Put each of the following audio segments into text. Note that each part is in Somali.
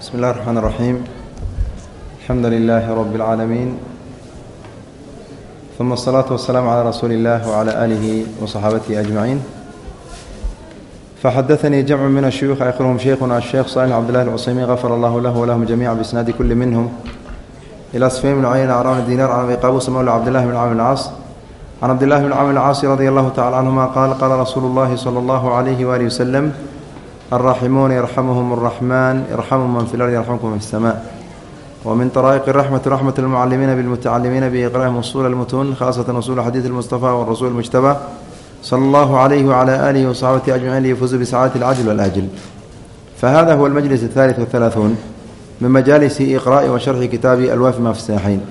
بسم الله الرحمن الرحيم الحمد لله رب العالمين ثم الصلاة والسلام على رسول الله وعلى آله وصحابته أجمعين فحدثني جمع من الشيوخ آخرهم شيخنا الشيخ صالح عبد الله العصيمي غفر الله له ولهم جميعا بإسناد كل منهم إلى سفيان بن عيينة عن رامي عن أبي قابوس مولى عبد الله بن عامر العاص عن عبد الله بن عامر العاص رضي الله تعالى عنهما قال قال رسول الله صلى الله عليه وآله وسلم الراحمون يرحمهم الرحمن ارحموا من في الأرض يرحمكم من السماء ومن طرائق الرحمة رحمة المعلمين بالمتعلمين بإقراءهم أصول المتون خاصة أصول حديث المصطفى والرسول المجتبى صلى الله عليه وعلى آله وصحبه أجمعين ليفوزوا بسعادة العجل والآجل فهذا هو المجلس الثالث والثلاثون من مجالس إقراء وشرح كتاب الواف ما في الساحين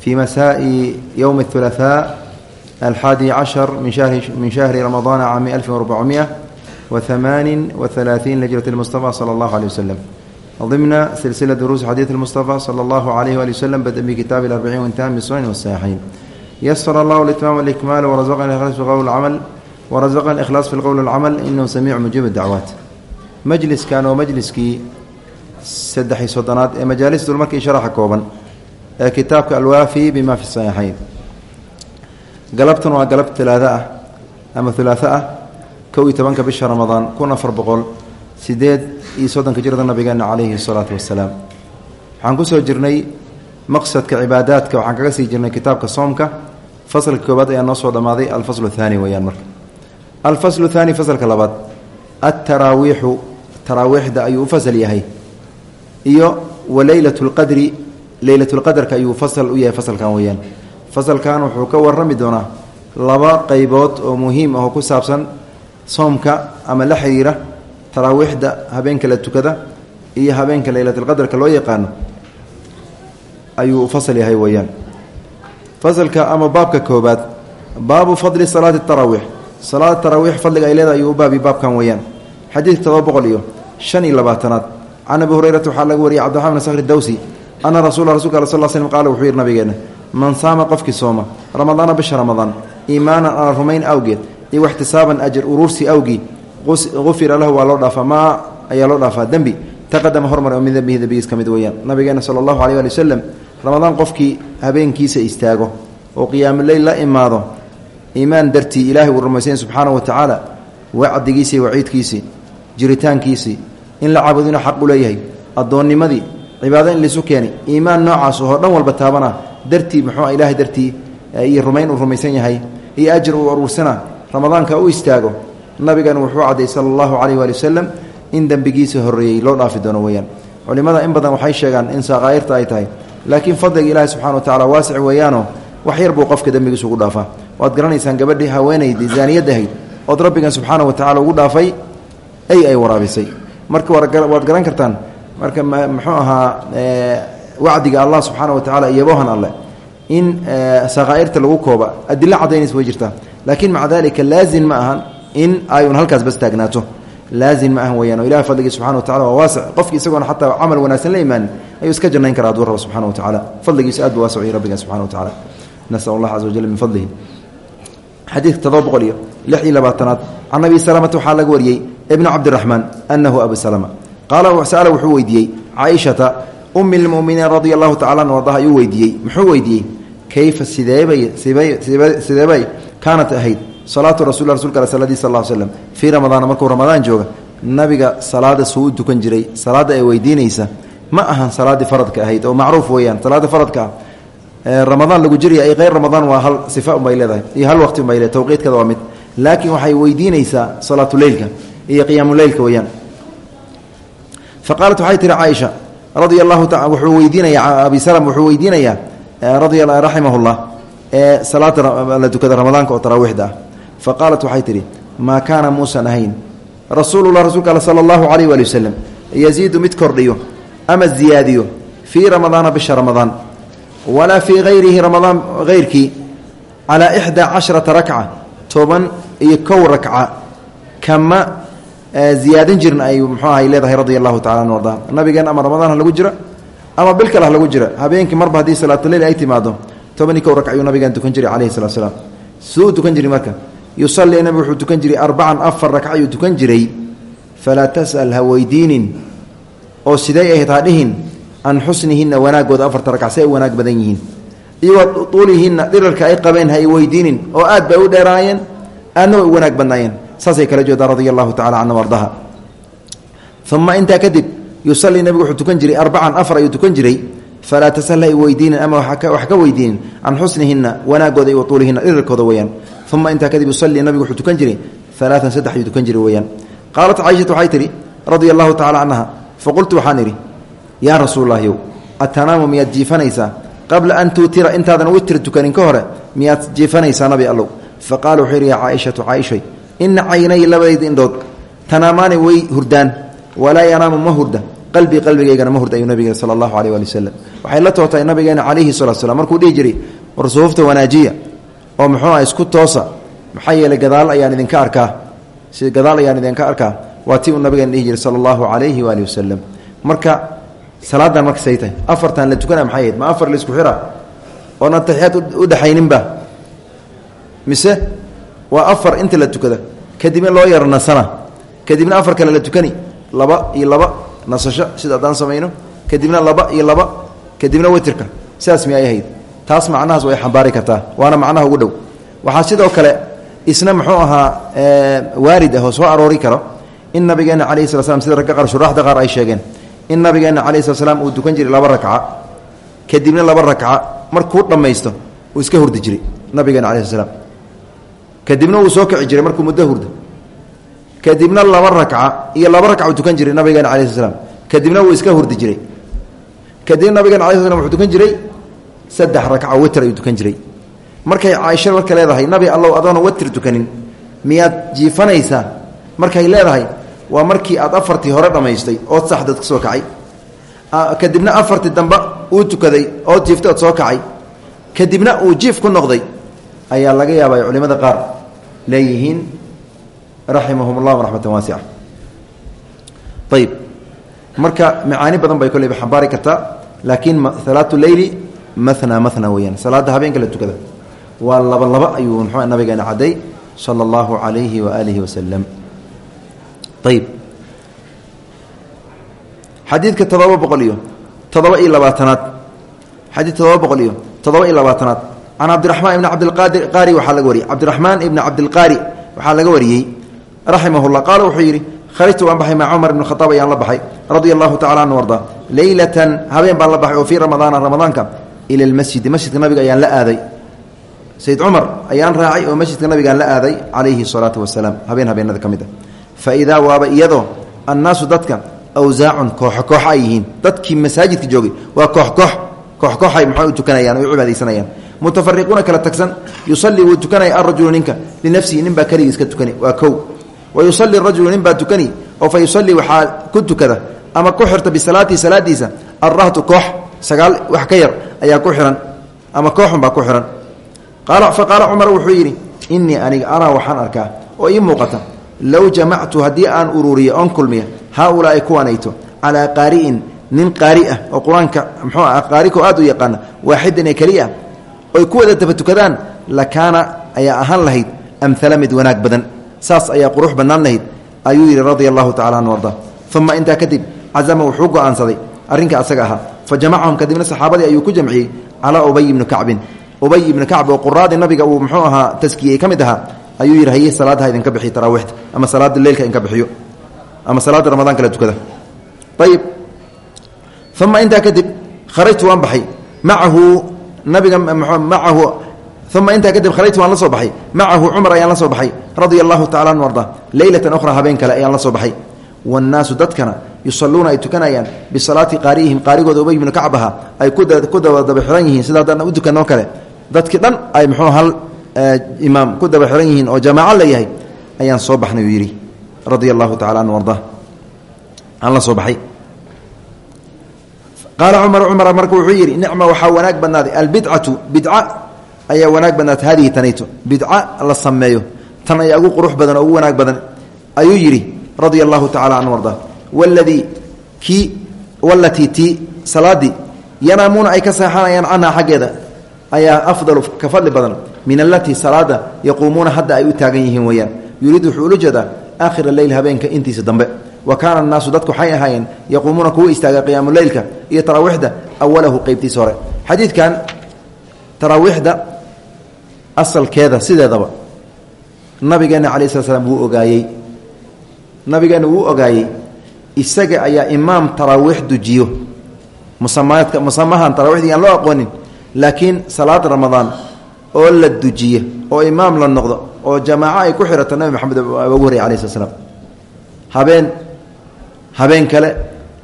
في مساء يوم الثلاثاء الحادي عشر من شهر من شهر رمضان عام 1400 وثمان وثلاثين لجرة المصطفى صلى الله عليه وسلم ضمن سلسلة دروس حديث المصطفى صلى الله عليه وآله وسلم بدأ بكتاب الأربعين وانتهى بالسنن والساحين يسر الله الإتمام والإكمال ورزقنا الإخلاص في القول والعمل ورزقنا الإخلاص في القول والعمل إنه سميع مجيب الدعوات مجلس كان ومجلسكي سدحي صدنات مجالس دول مركي شرح كوبا كتابك الوافي بما في الصحيحين قلبتنا وقلبت ثلاثة أما ثلاثة kow iyo tobanka bisha ramadaan kun afar boqol sideed iyo soddonka jirada nabigeena calayhi salaatu wasalaam waxaan ku soo jirnay maqsadka cibaadaadka waxaan kaga sii jirnay kitaabka soomka. Fasalka koobaad ayaa noo soo dhammaaday alfaslu thaani weyaan marka. Alfaslu thaani fasalka labaad altaraawiixu taraawiixda ayuu u fasal yahay iyo wa leylat lqadri leylatulqadarka ayuu fasal u yahay fasalkan weyaan fasalkan wuxuu ka warrami doonaa laba qeybood oo muhiim ah oo ku saabsan soomka ama la xiriira taraawiixda habeenka la tukada iyo habeenka leylatulqadarka loo yaqaano ayuu fasal yahay weeyaan. Fasalka ama baabka koobaad baabu fadli salaati taraawiix. Salaada taraawiix fadliga ay leedahay ayuu u baabi baabkan weeyaan. Xadiidka todoba boqol iyo shan iyo labaatanaad. Can abi hurayrata waxaa laga wariyay cabdiraxman bn sakhri dawsi ana rasuula rasulka al sal slm qaala wuxuu yihi nabigeena man saama qofkii sooma ramadaana bisha ramadaan iimaanan ala rumayn awgeed iyo waxtisaaban ajar uruursi awgii ufira lahu waa loo dhaafaa maa ayaa loo dhaafaa dembi taqadama hormar oo min dembihi ka mid weeyaan. Nabigeena sala allahu aleyh ali wasalam ramadaan qofkii habeenkiisa istaago oo qiyaamuleyl la imaado iimaan dartii ilaahay uu rumaysayn subxaanahu wa tacaala wacdigiisii waciidkiisii jiritaankiisii in la caabudo inuu xaq u leeyahay. Addoonnimadii cibaado in laisu keenay iimaan noocaas oo dhan walba taabana dartii muxuu ilaahay dartii iyo rumayn uu rumaysan yahay iyo ajir uu aruursana ramadaanka u istaago nabigan wuxuu cadday sala allahu caleyh waali wasalam in dembigiisa horreeyey loo dhaafi doono weyaan culimmada in badan waxay sheegaan in saqaa'irta ay tahay laakiin fadliga ilaahi subxana wa tacala waasic weeyaanoo wax yar buu qofka dembigiisa ugu dhaafaa. Waad garanaysaan gabadhii haweenaydii zaaniyadahayd ood rabbigan subxaana wa tacala ugu dhaafay ay ay waraabisay. Marka waad garan kartaan marka muxuu ahaa wacdiga allah subxaana wa tacala iyo bohan alleh in saqaa'irta lagu kooba. Adilo caddaynaysa way jirtaa. Laakiin maca dalika laazim ma ahan in ayun halkaas bas taagnaato. Laazim ma ahan weyaan oo ilahi fadligii wa tacala waa qofki isagoona xataa camal wanaagsan la imaanin iska jannayn karaa rabo subxana wa tacala fadligiisu aad bu waasic subxana wa tacala nasal allah caza wajal min fadlihi. Xadiidka todoba boqol iyo lix iyo labaatanaad. Can abi salamata waxaa laga wariyey ibnu cabdiraxmaan abu salama. Qaala sa'ala wuxuu weydiiyey caaishata ummi lmuminiin radia allahu tacala an ardaha ayuu weydiiyey kayfa sideebay kaanat ahayd salaatu rasul rasulka al saladi sal l slm fii ramadaana markuu ramadaan jooga nabiga salaada suu u tukan jiray salaadda ay weydiinaysa ma ahan salaaddii faradka ahayd oo macruuf weeyaan salaada faradka ah ramadaan lagu jiraya ay keyr ramadaan waa hal sifa unbay leedahay iyo hal waqti unbay leedahay tawqiidkeeda waa mid laakiin waxay weydiinaysaa salaatuleylka iyo qiyaamuleylka weeyaan fa qaalat waxay tihi caaisha radia allahu ta wuxuu weydiinayaa abi salm wuxuu weydiinayaa raximah llah ee salaada la tukada ramadaanka oo taraawiixda. Ah fa qaalat waxay tidhi maa kaana muusan ahayn rasuulullah rasuulka al sala allahu calayh waali wasalam yaziidu mid kordhiyo ama ziyaadiyo fii ramadaana bisha ramadaan walaa fii hayrihi ramadaan hayrkii calaa ixdaa casharata rakca toban iyo kow rakca kama ziyaadin jirin ay muxuu ahay leedahay radia allahu tacala an arda. Nabigeen ama ramadaan ha lagu jira ama bil kale ha lagu jira. Habeenkii marba haddii salaatuleyl ay timaado toban iyo kow rakc ayuu tukan jiray calayhi salatu salaam suu tukan jiray marka. Yusalii nabi wuxuu tukan jiray arbacan afar rakc ayuu tukan jiray. Falaa tas'al ha weydiinin oo sidee ahayd hadhihin an xusnihinna wanaagooda afarta ragca si ay wanaag badan yihiin. Iyo tuulihinna dhirarka ay qabeen ha weydiinin oo aad bay u dheeraayeen aadna way u wanaag saasay kala jeedaan radia allahu tacala canha ardaha. Uma kadib yusalii nabigu wuxuu tukan jiray arbacan afar ayuu tukan jiray. Falaa tasal ha weydiinin ama wax ka weydiinin can xusnihinna wanaagooda iyo tuulihina dhirarkooda weyaan uma intaa kadib yusalii nabigu wuxuu tukan jiray alaaan saddex ayuu tukan jiray weyaan qaalat caaishatu waxay tihi radia allahu tacala canha faqultu waxaan idhi yaa rasuululahyow atanaamu miyaad jiifanaysaa? Qabla an tuutira intaadan witr tukanin ka hore miyaad jiifanaysaa nabi allow? Faqala wuxuu yidhi yaa caaishatu caaishay ina caynay labadayda indhood tanaamaani way hurdaan walaa yanaamu ma hurda qalbii qalbigaygana ma hurda ayuu nabigeena sala allahu aleh waali wasalam waxay la tootahay nabigeena calayhi salatu slam markuu dhihi jiray wanaajiya oo muxuu ah isku toosa maxaa yeelay gadaal ayaan idinka arkaa. Si gadaal ayaan idinka arkaa waa uu nabigeena dhihi jiray sala allahu calayhi marka salaadan marka say afartan la tukana maxay ma afar la isku xira? Oon ataxiyaad u dhexayninba mise waa afar inta la tukada kadibna loo yaro nasana kadibna afar kale la tukani laba iyo laba nasasho sida haddaan samayno kadibna laba iyo laba kadibna witirka sidaas mi ay ahayd. Taas macnahaas way xambaari kartaa waana macnaha ugu dhow. Waxaa sidoo kale isna muxuu ahaa waarid ah oo soo aroori karo. In nabigeena calayhi sala slam sida ragga qaar shuraaxda qaar ay sheegeen. In nabigeena calayhi sala slam uu dukan jiray laba rakca kadibna laba rakca markuu dhammaysto uu iska hurdi jiray nabigeena calayi sla slam kadibna wuu soo kici jiray markuu muddo hurda kadibna laba rakca iyo laba rakca uu tukan jiray nabigeena calayi sla slam kadibna wuu iska hurdi jiray. Kadibna nabigeena alai sl slam tukan jiray saddex rakca witr ayuu tukan jiray. Markay caaisha marka leedahay nabi allow adoona witr tukanin. Miyaad jiifanaysaa? Markay leedahay waa markii aad afartii hore dhammaystay ood saxdad ka soo kacay. Kadibna afartii dambe uu tukaday ood jiiftay ood soo kacay. Kadibna uu jiif ku noqday ayaa laga yaaba ay culimada qaar leeyihiin raximahum llah raxmatan waasica ayib marka macaani badan bay kolleyba xambaari kartaa laakiin salaatu leyli mahna mahna weeyaan. Salaada habeenka la tukada. Waa laba laba ayuu muxuu nabigeena cadday sala allahu calayhi waaalihi wasalam ayib xadiidka todoba boqol iyo todoba iyo labaatanaad. Xadiid todoba boqol iyo todoba iyo labaatanaad. Can cabdiraxmaan ibni cabdilqaadi qaari waxaa laga wariyey cabdiraxmaan ibni cabdilqaari waxaa laga wariyey raximah llah qaala wuxuu yidhi kharajtu waan baxay maca cumar ibn khadaab ayaan la baxay. Radia allahu tacala anhu arda leylatan habeen baan la baxay oo fii ramadaana ramadaanka ila lmasjidi masjidka nabiga ayaan la aaday. Sayid cumar ayaan raacay oo masjidka nabigaan la aaday calayhi salaatu wasalaam habeen habeenada ka mid a fa idaa waaba iyadoo annaasu dadka awsaacun kooxo koox ay yihiin. Dadkii masaajidka joogay waa koox koox koox kooxay maxay u tukanayaan o u cibaadaysanayaan mutafariquuna kala tagsan yusallii wuu tukanaya arajulu wa yusalli rajulu nin baa tukani oo fa yusallii waxaa ku tukada ama ku xirta bisalaatihi salaadiisa alrahtu koox sagaal wax ka yar ayaa ku xihan ama kooxun baa ku xihan fa qaala cumar wuxuu yidhi innii aniga araa waxaan arkaa oo ii muuqata low jamactu haddii aan ururiyo oon kulmiya haaulaai kuwanayto calaa qaari'in nin qaari ah oo qur'aanka mxuu ah qaariko aad u yaqaana waaxidan ee oy ku wada tabatukadaan lakaana ayaa ahaan lahayd amhala mid wanaag badan saas ayaa qurux bannaan lahayd ayuu yidhi radia allahu tacala anhu arda. Uma intaa kadib cazama wuxuu go'aansaday arrinka asaga ahaa. Fa jamacahum kadibna saxaabadii ayuu ku jamciyey calaa ubay ibni kacbin. Ubay ibni kacb oo quraadii nabiga uu muxuu ahaa taskiyey ka mid ahaa ayuu yidhi haye salaadaha idinka bixiy taraawiixda ama salaada leylka idinka bixiyo ama salaada ramadaanka la tukada ayib uma intaa kadib kharajtu uma intaa kadib kharajtu waan la soo baxay macahu cumar ayaan la soo baxay radia allahu tacala anu arda leylatan ukhra habeen kale ayaan la soo baxay wannaasu dadkana yusalluuna ay tukanayaan bisalaati qaari'ihim qaarigooda ubay ibnu kacb aha ay ku dabadaba xiran yihiin sida haddaan u tukanoo kale dadkii dhan ay muxuu hal imaam ku daba xiran yihiin oo jamaaco leeyahay ayaan soo baxnay uu yidhi radia allahu tacala bidca ayaa wanaag badnaatay hadihi tanayto bidca la sameeyo. Tan ayaa ugu qurux badan oo ugu wanaag badan. Ayuu yidhi radia allahu tacala canhu arda waladii kii walatii tii salaadii yanaamuuna ay ka seexanayaan canhaa xaggeeda ayaa afdalu ka fadli badan. Min alatii salaada yaquumuuna hadda ay u taagan yihiin weeyaan. Yuriid wuxuu ula jeedaa aakhira leyl habeenka intiisa dambe. Wa kaana annaasu dadku waxay ahaayeen yaquumuuna kuwa istaaga qiyaamuleylka iyo taraawiixda awalahu qeybtiisa hore. Xadiidkan taraawiixda asalkeeda sideedaba. Nabigeena calayi slat slam wuu ogaayey. Nabigeena wuu ogaayey isaga ayaa imaam taraawiix dujiyo. Musamaadka musamahan taraawiixdii aan loo aqoonin laakiin salaad ramadaan oo la dujiye oo imaam la noqdo oo jamaaco ay ku xirato nabi maxamed ugu horey alai slat slam habeen habeen kale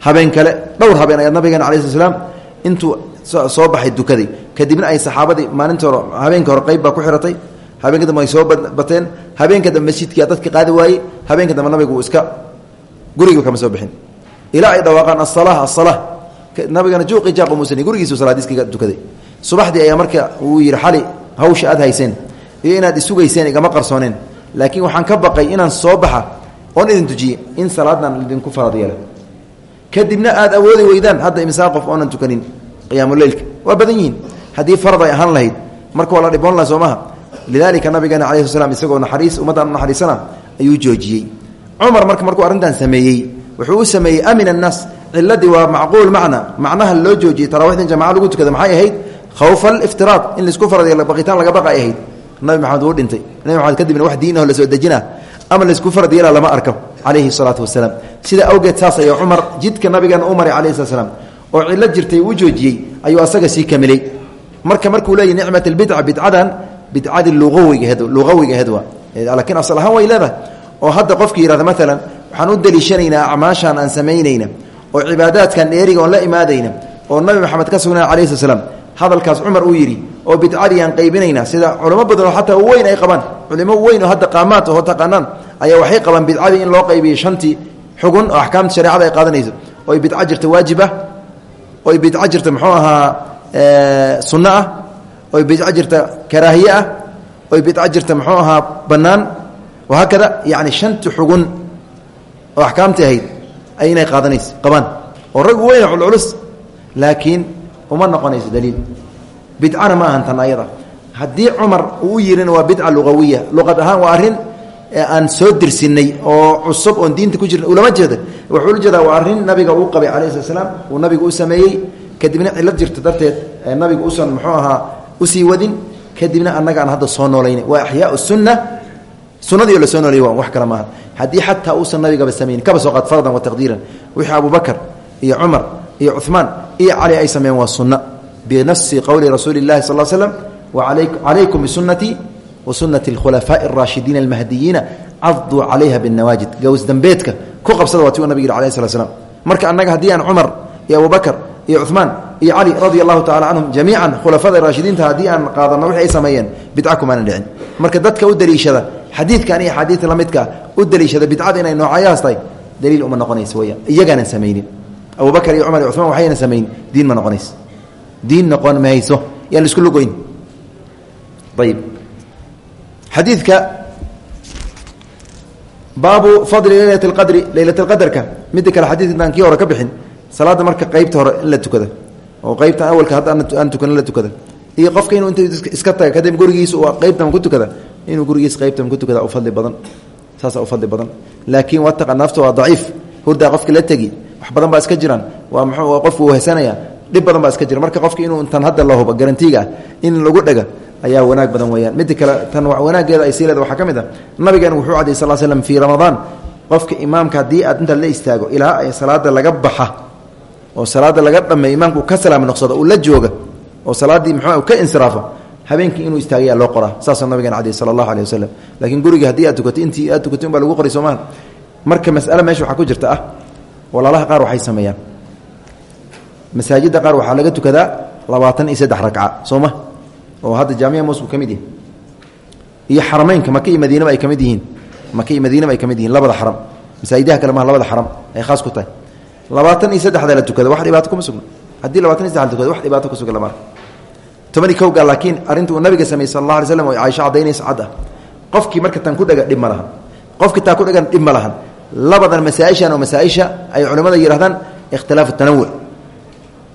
habeen kale dhowr habeen ayaa nabigeena alai slat slaam intuu soo baxay dukaday kadibna ay saxaabadii maalinta hore habeenka hore qayb baa ku xiratay. Habeenka dambe ay soo bateen. Habeenka dambe masjidkia dadka qaadi waayey. Habeenka dambe nabigu iska gurigiiba kama soo bixin. Ilaa ay dhawaaqaan asala asala nabigana juuqi jaaq muusan gurigiisu salaadiiskaga dukaday. Subaxdii ayaa marka uu yidhi xali hawsha aad hayseen inaad isugayseen igama qarsooneen laakiin waxaan ka baqay inaan soo baxa oon idin tujiye in salaadan idinku farad yeela kadibna aad awoodi weydaan hadda imsaa qof oonan tukanin qiyaamuleylka waa badan yihiin. Haddii farad ay ahaan lahayd marka waa la dhiboon laha soo maha lidaalika nabigeena isagoo naxariis ummaddan naxariisana ayuu joojiyey. Cumar marka markuu arrintan sameeyey wuxuu u sameeyey amin annaas ciladii waa macquul macna. Macnaha loo joojiyey taraawiixdan jamaca lagu tukada maxay ahayd? Khawfa aliftiraad in la isku farad yeelo baqitaan laga baqa ay ahayd. Nabi maxamed wuu dhintay. Nabi maxamed kadibna wax diinaho la soo dejina. Ama la isku farad yeela lama arko. Calayhi salaatu wasalaam. Sida awgeed saas ayaa jidka nabigeena u maray calayhi oo cillo jirtay uu joojiyey ayuu asaga sii kamilay. Marka markuu leeyahy nicmat albidca bidcadan bidcadii luawigahed lugawigahed waa. Laakiin asal ahaan way leedahay. Oo hadda qofki yihahda maalan waxaan u deliishanaynaa acmaashaan aan samaynayna oo cibaadaadkan dheeriga oon la imaadayna oo nabi maxamed ka sugnaa calayhi slat slam hadalkaas cumar uu yidhi oo bidcadii aan qaybinayna sida culamo badan oo xataa weyn ay qabaan culimo weyn oo hadda qaamaad oo taqaanaan ayaa waxay qabaan bidcadii in loo qaybiyo shantii xugun oo axkaamta shareecada ay qaadanayso. Oy bidco jirta waajib ah oy bidco jirta muxuu ahaa sunno ah. Oy bidco jirta karaahiye ah. Oy bidco jirta muxuu ahaa bannaan. Wahaakada yacni shanti xugun oo axkaamtii ahayd ay inay qaadanayso qabaan. Oo rag weyn culculus laakiin uma noqonayso daliil. Bidcana ma ahan tan ayada. Haddii uu u waa bidca lugawiya luqad ahaan waa arrin aan soo dirsinay oo cusub oon diinta ku jirna ulama jeeda wuxuu la jeedaa waa arrin nabiga uu qabay calayhi slat slaam uu nabigu u sameeyey. Kadibna cilad jirta darteed nabigu usan muxuu ahaa u sii wadin. Kadibna annaga aan hadda soo noolayna waa axyaa sunna. Sunadii oo la soo noolay waa wax kale maaha haddii xataa uusan nabigaba samaynin kaba soo qaad fardan wa taqdiiran. Wixii abubakar iyo cumar iyo cuثmaan iyo cali ay sameeyeen waa sunna. Binasi qowli rasuuli اllahi sal slam calaykum bisunatii wa sunati اlkhulafaaءi اraashidiina اlmahdiyiina caduu calayha bاnawaajid gaws dambeedka ku qabsada waa ti u nabig yidhi alayh slat slam marka annaga haddii aan cumar iyo abubakar iyo cuثmaan iyo cali radia allahu tacala canhum jamiican khulafada raashidiinta haddii aan qaadano wixi ay sameeyeen bidca kumaanan dhicin marka dadka u daliishada xadiidkan iyo axaadiidta la midkaa u daliishada bidcada inay noocayahaas tahay daliil uma noqonaysa weyaan iyagaanan samaynin abubakar iyo cumar iyo cumaan waxayna samayn diin ma noqonayso diin noqon mayso yaan laisku lugoyn ayib xadiidka baabu fadli leylat اlqadri leylat اlqadarka midda kale xadiidkaan kii hore ka bixin salaadda marka qeybta hore in la tukada oo qeybtan awalka hadda aan tukan la tukada. Iyo qofka inuu inta iska taga kadib gurigiisa qeybtan ku tukada. Inuu gurigiisa qeybtan ku tukada u fadli badan. Saasa u fadli badan. Laakiin waataqa nafta waa daciif. Hurdaa qofka la tegi wax badan baa iska jiraan. Waa haysanaya dhib badan baa iska jira. Marka qofka inuu intan hadda la hubo garantiga ah in lagu dhega ayaa wanaag badan weyaan midda kale tan wanaageeda ay sii leeda waxaa ka mid a nabigeena wuxuu cadiyay sal slam fii ramadaan qofka imaamka haddii aad inta la istaago ilaa ay salaada laga baxa oo salaada laga dhameey imaamku ka salaam noqsado uu la jooga oo salaaddii mxuu ka insiraafo habeenkii inuu istaagayaa loo qoraa. Saasoo nabigeena cadiyay sala allahu aleh laakiin guriga haddii aad tukatay intii aad tukatay un baa lagu qoray soomaal marka mas'ale meesha waxaa ku jirta ah walaalaha qaar waxay sameeyaan masaajidda qaar waxaa laga tukadaa labaatan iyo saddex ragca soo ma? Oo hadda jaamica mosku ka mid yahay iyo xarameynka maka iyo madiinaba ay ka mid yihiin. Maka iyo madiinaba ay ka mid yihiin labada xaram. Masaajidaha kale maha labada xaram. Ay khaas ku tahay. Labaatan iyo saddexda la tukada wax dhibaato kuma sugna. Haddii labatan iyo saddex la tukada wax dhibaato ku sugan lama arka tobani kowga laakiin arrinta uu nabiga sameeyey sal allah alay slam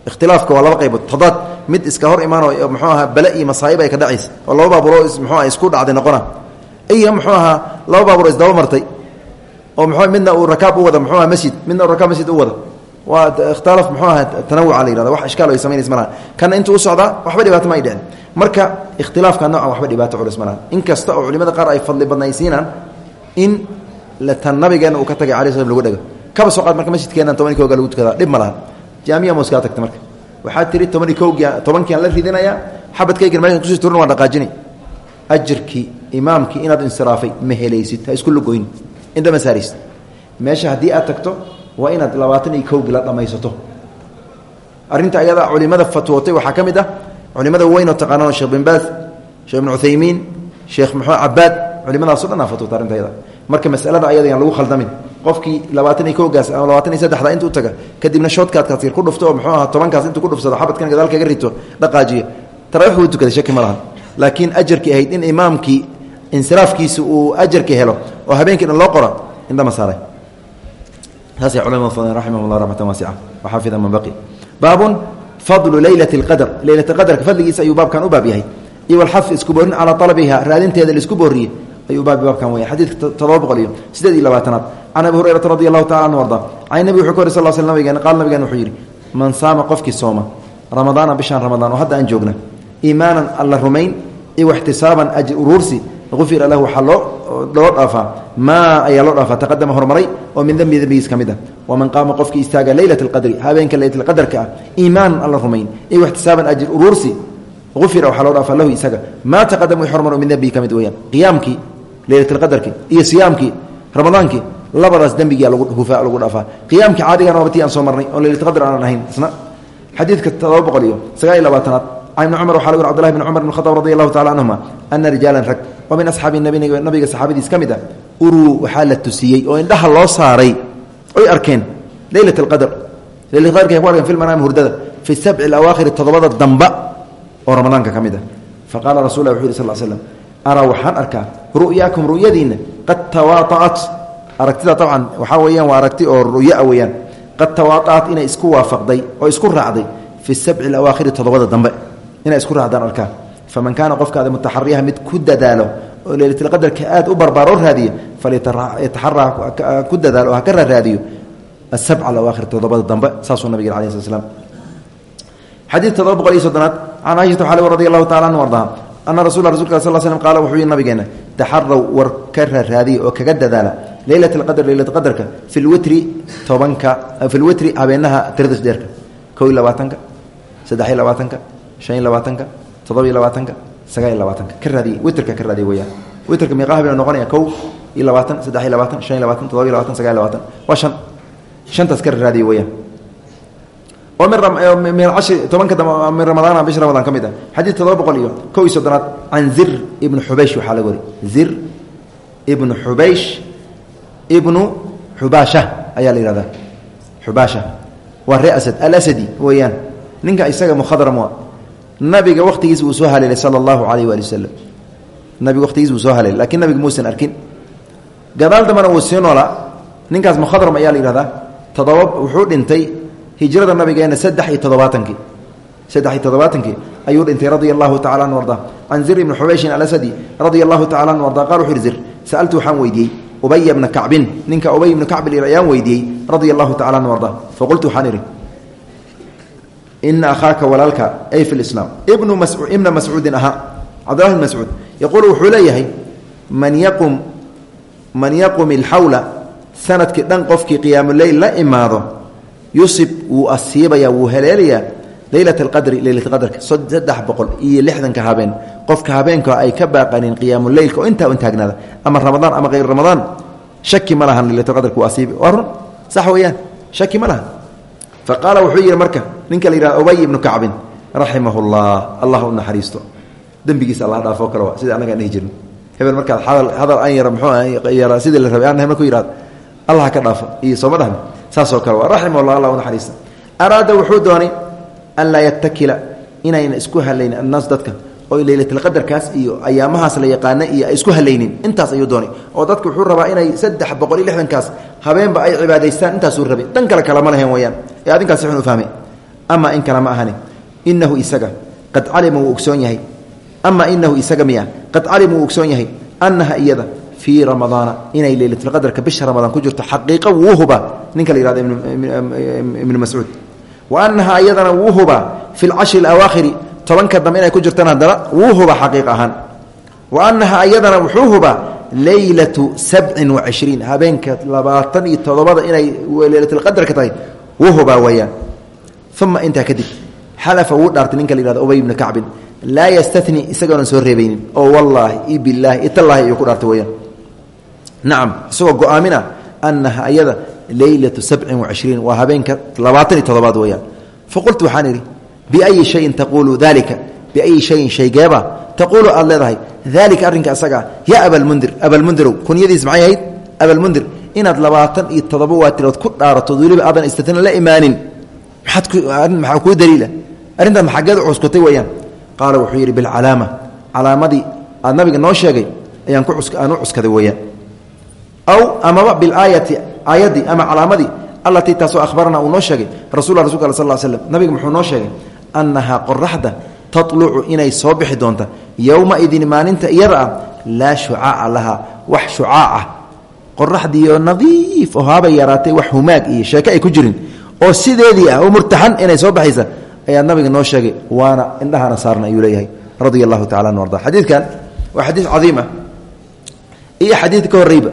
ikhtilaafka waa laba qaybood. Tadaad mid iska hor imaanoo muxuu ahaa bale iyo masaa'ib ay ka dhacaysa oo laba baaburoo muxuu aha isku dhacday noqona. Iyo muxuu ahaa laba baaburoo isdaba martay oo mxuu midna uu rakaab u wada mxuu aha masjid midna uu rakaab masjid wada. Waa ikhtilaf mxuu aha tanawuca la wax ishkaal ay samaynays ma laha. Kana intuu socdaa waxba dhibaato ma ay marka ikhtilaafka noocan waxba dhibaato culus ma laha. In kasta oo culimada qaar ay fadli badnaysiinaan in tan nabigeena uu ka tagay slam lagu dhego kaba soo qaad marka masjidkeenan toban i koga lagu tukadaa dhib ma jaamiya moskaa tagta marka. Waxaa tiri toban i kowgi tobankiiaan la ridinayaa xabadkaygan meeshan ku sii turin waan dhaqaajini ajirkii imaamkii inaad insiraafay ma helaysid ha isku lugoyn indhama saaraysid. Meesha haddii aad tagto waa inaad labaatan iyo kowgi la dhammaysato arrinta ayadaa culimada fatwootay waxaa ka mid ah culimada weynoo taqaanano sheekh bin baas sheekh ibn cuthaymiin sheekh maxamed cabaad culimadaaso dhan aa fatwoota arrinta ayada. Marka masalada ayada yaan lagu khaldamin qofkii labaatan iyo kowgaas ama labaatan iyo saddexda intuu taga kadibna shoodkaadkaas ku dhufto oo muxuu aha tobankaas intuu ku dhufsado xabadkan gadaal kaga rito dhaqaajiyo. Tarawix wuu tukaday shaki ma lahan. Laakiin ajarkii ahayd in imaamkii insiraafkiisa uu ajarka helo oo habeenkii dhan loo qora indhama saaray. Saasay culamadu fadeen raximahum llah raxmatan waasica waxaafida man baqi. Baabun fadlu leylati اlqadr leylata qadarka fadligiisa ayuu baabkan u baab yahay. Iyo walxafi isku boorin calaa alabiha raadinteeda la isku booriyey ayuu baab baabkan weya xadiidka todoba boqol iyo sideed iyo labaatanaad can abi hurayrata radi allahu tacala anhu arda nabi wuxuu ka wari sal sl nabigeena qaal nabigeena wuxuu yidhi man saama qofkii sooma ramadaana bishaan ramadaan oo hadda aan joogna iimaanan alla rumayn iyo ixtisaaban ajr uruursi ufira lahu waxaa loo loo dhaafaa maa ayaa loo dhaafaa hormaray oo min dembi dembigiis ka mid ah waman qaama istaaga leylat اlqadri habeenka leylatqadarka ah iimaanan alla rumayn iyo ixtisaaban ajr uruursi ufira waxaa loo lahu isaga maa taqadama wix hormar oo min dembigi ka mid weyaan qiyaamkii iyo siyaamkii ramadaankii labadaas dembigia lagu dhaafaa qiyaamkii caadigan waaba tii aan soo marnay oon leylatqadr aanan ahayn isna xadiidka todoba boqol iyo sagaal iyo labaatanaad can cumar waxaa lagu cbdullahi bn cumar bn khadaab radi allahu tacala canhuma ana rijaalan rag oo min asxaabi nabiga saxaabadiis ka mid a uruu waxaa la tusiyey oo indhaha loo saaray. Oy arkeen leylat alqadr leylatqadarka ku arkeen fi lmanaami hurdada fi sabci alawaakhiri toddobada damba oo ramadaanka ka mid ah. Faqaala rasul lah wuxu sal slam araa waxaan arkaa ru'yaakum ru'yadiinna qad tawaaaat aragtida abcan waxaa weeyaan waa aragti oo ru'yaa weeyaan. Qad tawaaaat inay isku waafaqday oo isku raacday fi sabci alawaakhiri toddobada dambe. Inay isku raacdaan arkaan. Faman kaana qofkaada mutaxariyaha mid ku dadaalo oo leylatulqadarka aad u barbaaroo raadiya falyataxaraa ku dadaalo oo ha ka raaraadiyo asabca alawaakhir toddobada dambe saasuu nabig ala sl slam xadiid todoba boqol iyo soddonaad can caaishata xali radi allahu tacala anhu ardaha ana rasul rasulka sal slm qaala wuxuu yihi nabigeena taxaraw war oo kaga dadaala leylat alqadr leylat qadarka fi lwitri tobanka fi lwitri habeenaha tirada sideerka kow iyo labaatanka saddex iyo labaatanka shan iyo labaatanka toddoba iyo labaatanka sagaal iyo labaatanka. Ka raadiye witrka ka raadiye weyaan witrka meeqa habeen noqonaya kow iyo labaatan saddex iyo labaatan shan iyo labaatan toddoba iyo labatan sagal iyo labatan waa shan. Shantaas ka raadiye weyaan oo min min ashri tobanka min ramadaana bisha ramadaan ka mid ah. Xadiid toddoba boqol iyo kow iyo soddonaad can zir ibnu xubaysh waxaa laga wari zir ibnu xubaysh ibnu xubaasha ayaa la yihahdaa xubaasha waa ree asad. Alasadi weeyaan. Ninka isaga mukhadram waa. Nabiga wakhtigiisa wuu soo haleelay sala allahu calayh waali wasalam nabiga wakhtigiisa wuu soo haleelay lakiin nabiga muusan arkin. Gadaal dambana wuu sii noolaa. Ninkaas mukhadram ayaa la yihahdaa toddoba wuxuu dhintay hijrada nabigeena saddex iyo toddobaatankii saddex iyo toddobaatankii ayuu dhintay radia allahu tacala anu arda. Can zir ibni xubayshin alasadi radia allahu tacala anu arda. Qal ubaya bna kacbin ninka ubay ibnu kacbi ayaan weydiiyey radia allahu tacala anu arda faqultu waxaan idhi ina akhaaka walaalka ay fi lislaam ibnu ibna mascuudin ahaa cabdillahi bn mascuud yaquulu wuxuu leeyahay man yaqum man yaqum ilxawla sannadkii dhan qofkii qiyaamuleyl la imaado yusib wuu asiibayaa wuu heleelayaa leylat alqadri leylatqadarka saddex boqol iyo lixdanka habeen. Qofka habeenka ay ka baaqanin qiyaamuleylka oo intaa un taagnaada ama ramadaan ama hayr ramadaan shaki ma lahan leylatqadarka wuu asiibi waa run sax weeyaan. Shaki ma lahan. Fa qaala wuxuu yidhi marka ninka la yidhaha ubay ibnu kacbin raximahu llah allah u naxariisto. Dembigiisa allah dhaafoo kale waa sida annagaan dhihi jirin. Hebel markaad hadal hadal an yara muxuu yara sidii la rabay aan hebel ku yidhahdo allah ka dhaafo. Iyo sooma dhahmi saasoo kale waa raximahullah allah u naxariista. Araada wuxuu doonay an laa yatakila inayna isku halaynin annaas dadka oo leylatlqadarkaas iyo ayaamahaas la yaqaana iyo ay isku halaynin intaas ayuu doonay. Oo dadka wuxuu rabaa inay saddex boqol iyo lixdankaas habeenba ay cibaadaystaan intaasuu rabay. Dhan kale kalama lahayn weyaan ee adinkaas xun fahmay. Ama in kale ma ahani. Inahu isaga qad calima wuu ogsoon yahay. Ama inahu isaga miya qad calima wuu ogsoon yahay annaha iyada fii ramadaana inay leylatulqadarka bisha ramadaan ku jirto xaqiiqa wuu hubaa ninka la yihahdo ibnu mascuud wa annahaa iyadana wuu hubaa fi lcashri alawaakhiri tobanka dambe inay ku jirtaan haddana wuu hubaa xaqiiq ahaan. Wa annahaa iyadana wuxuu hubaa leylatu sabcin wa cishriin habeenka labaatan iyo todobada inay leylatulqadarka tahay wuu hubaa weeyaan. Uma intaa kadib xalafa wuu dhaartay ninka la yihahdo ubay ibnu kacbin laa yastani isagoonan soo reebaynin. Oo wallaahi weyaan leylatu sabcin wacishriin waa habeenka labaatan iyo todobaad weyaan faqultu waxaan idhi biayi shayin taquulu dalika biayi shayin shaygeeba taquulu aad leedahay daalika arrinka asagaa yaa abalmundir abalmundirow kunyadiis maxay ahayd? Abalmundir inaad labaatan iyo todoba waatirood ku dhaaratood weliba aadan istatna la imaanin. Maxaa kuu daliila? Arrintaas maxageed u cuskatay weyaan qaala wuxuu yidhi bilcalaama calaamadii aad nabiga noo sheegay ayaan aan u cuskaday weyaan aw amaba bilaayati aayaddii ama calaamadii allatii taasoo ahbaranaa uu noo sheegay rasul rasulka al sal l nabiga muxuu noo sheegay annahaa qoraxda tatlucu inay soo bixi doonta yowmaidin maalinta iyada ah laa shucaaca lahaa wax shucaaca qoraxdiioo nadiif oo haabay yaraatay wax humaag iyo sheeke ay ku jirin oo sideedii ah oo murtaxan inay soo baxaysa ayaa nabiga noo sheegay waana indhahana saarna ayuu leeyahay radia allahu tacala anu arda. Xadiidkan waa xadiid ah iyo xadiid ka horreyba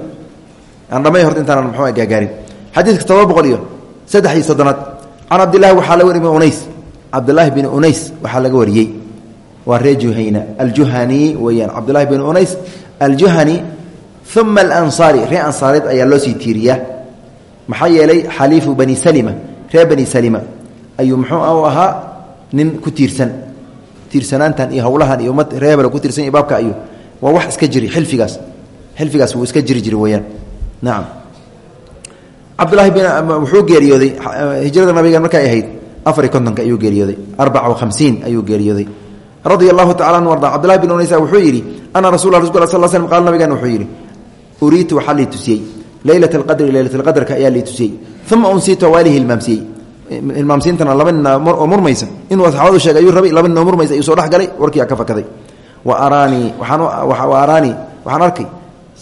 dhamay horta intaanan muxuu gaagaarin. Xadiidka todoba boqol iyo saddex iyo soddonaad. Can cabdillahi waxaa laga wari ibn unays. Cabdillaahi bin unays waxaa laga wariyey. Waa ree juhayna. Aljuhani weeyaan. Cabdullahi bin unays aljuhani uma alansaari. Ree ansaareed ayaa loo sii tiiriyaa. Maxaa yeelay xaliifu bani salima ree bani salima ayuu muxuu u ahaa nin ku tiirsan. Tiirsanaantan iyo howlahan iyo ummad ree hebel ku tiirsan iyo baabka iyo waa wax iska jiri xilfigaas. Xilfigaas wuu iska jiri jiri weeyaan nacam cabdullahi bin wuxuu geeriyooday hijrada nabiga markay ahayd afar iyo kontonka ayuu geeriyooday arbaca wa hamsiin ayuu geeriyooday. Radia allahu tacala anu arda cabdullahi bin unaysa wuxuu yidhi ana rasul rasul sal slm qaala nabigan wuxuu yidhi uriitu waxaa lii tusiyey leylat alqadri leylat alqadarka ayaa lii tusiyey uma unsiitu waa lihi hilmaamsiyey hilmaamsiintana laba nin oo murmaysa inuu asxaabadu sheegay ayuu rabay laba nin oo murmaysa ayuu soo dhex galay warkiiaa ka fakaday wa araanii araanii waxaan arkay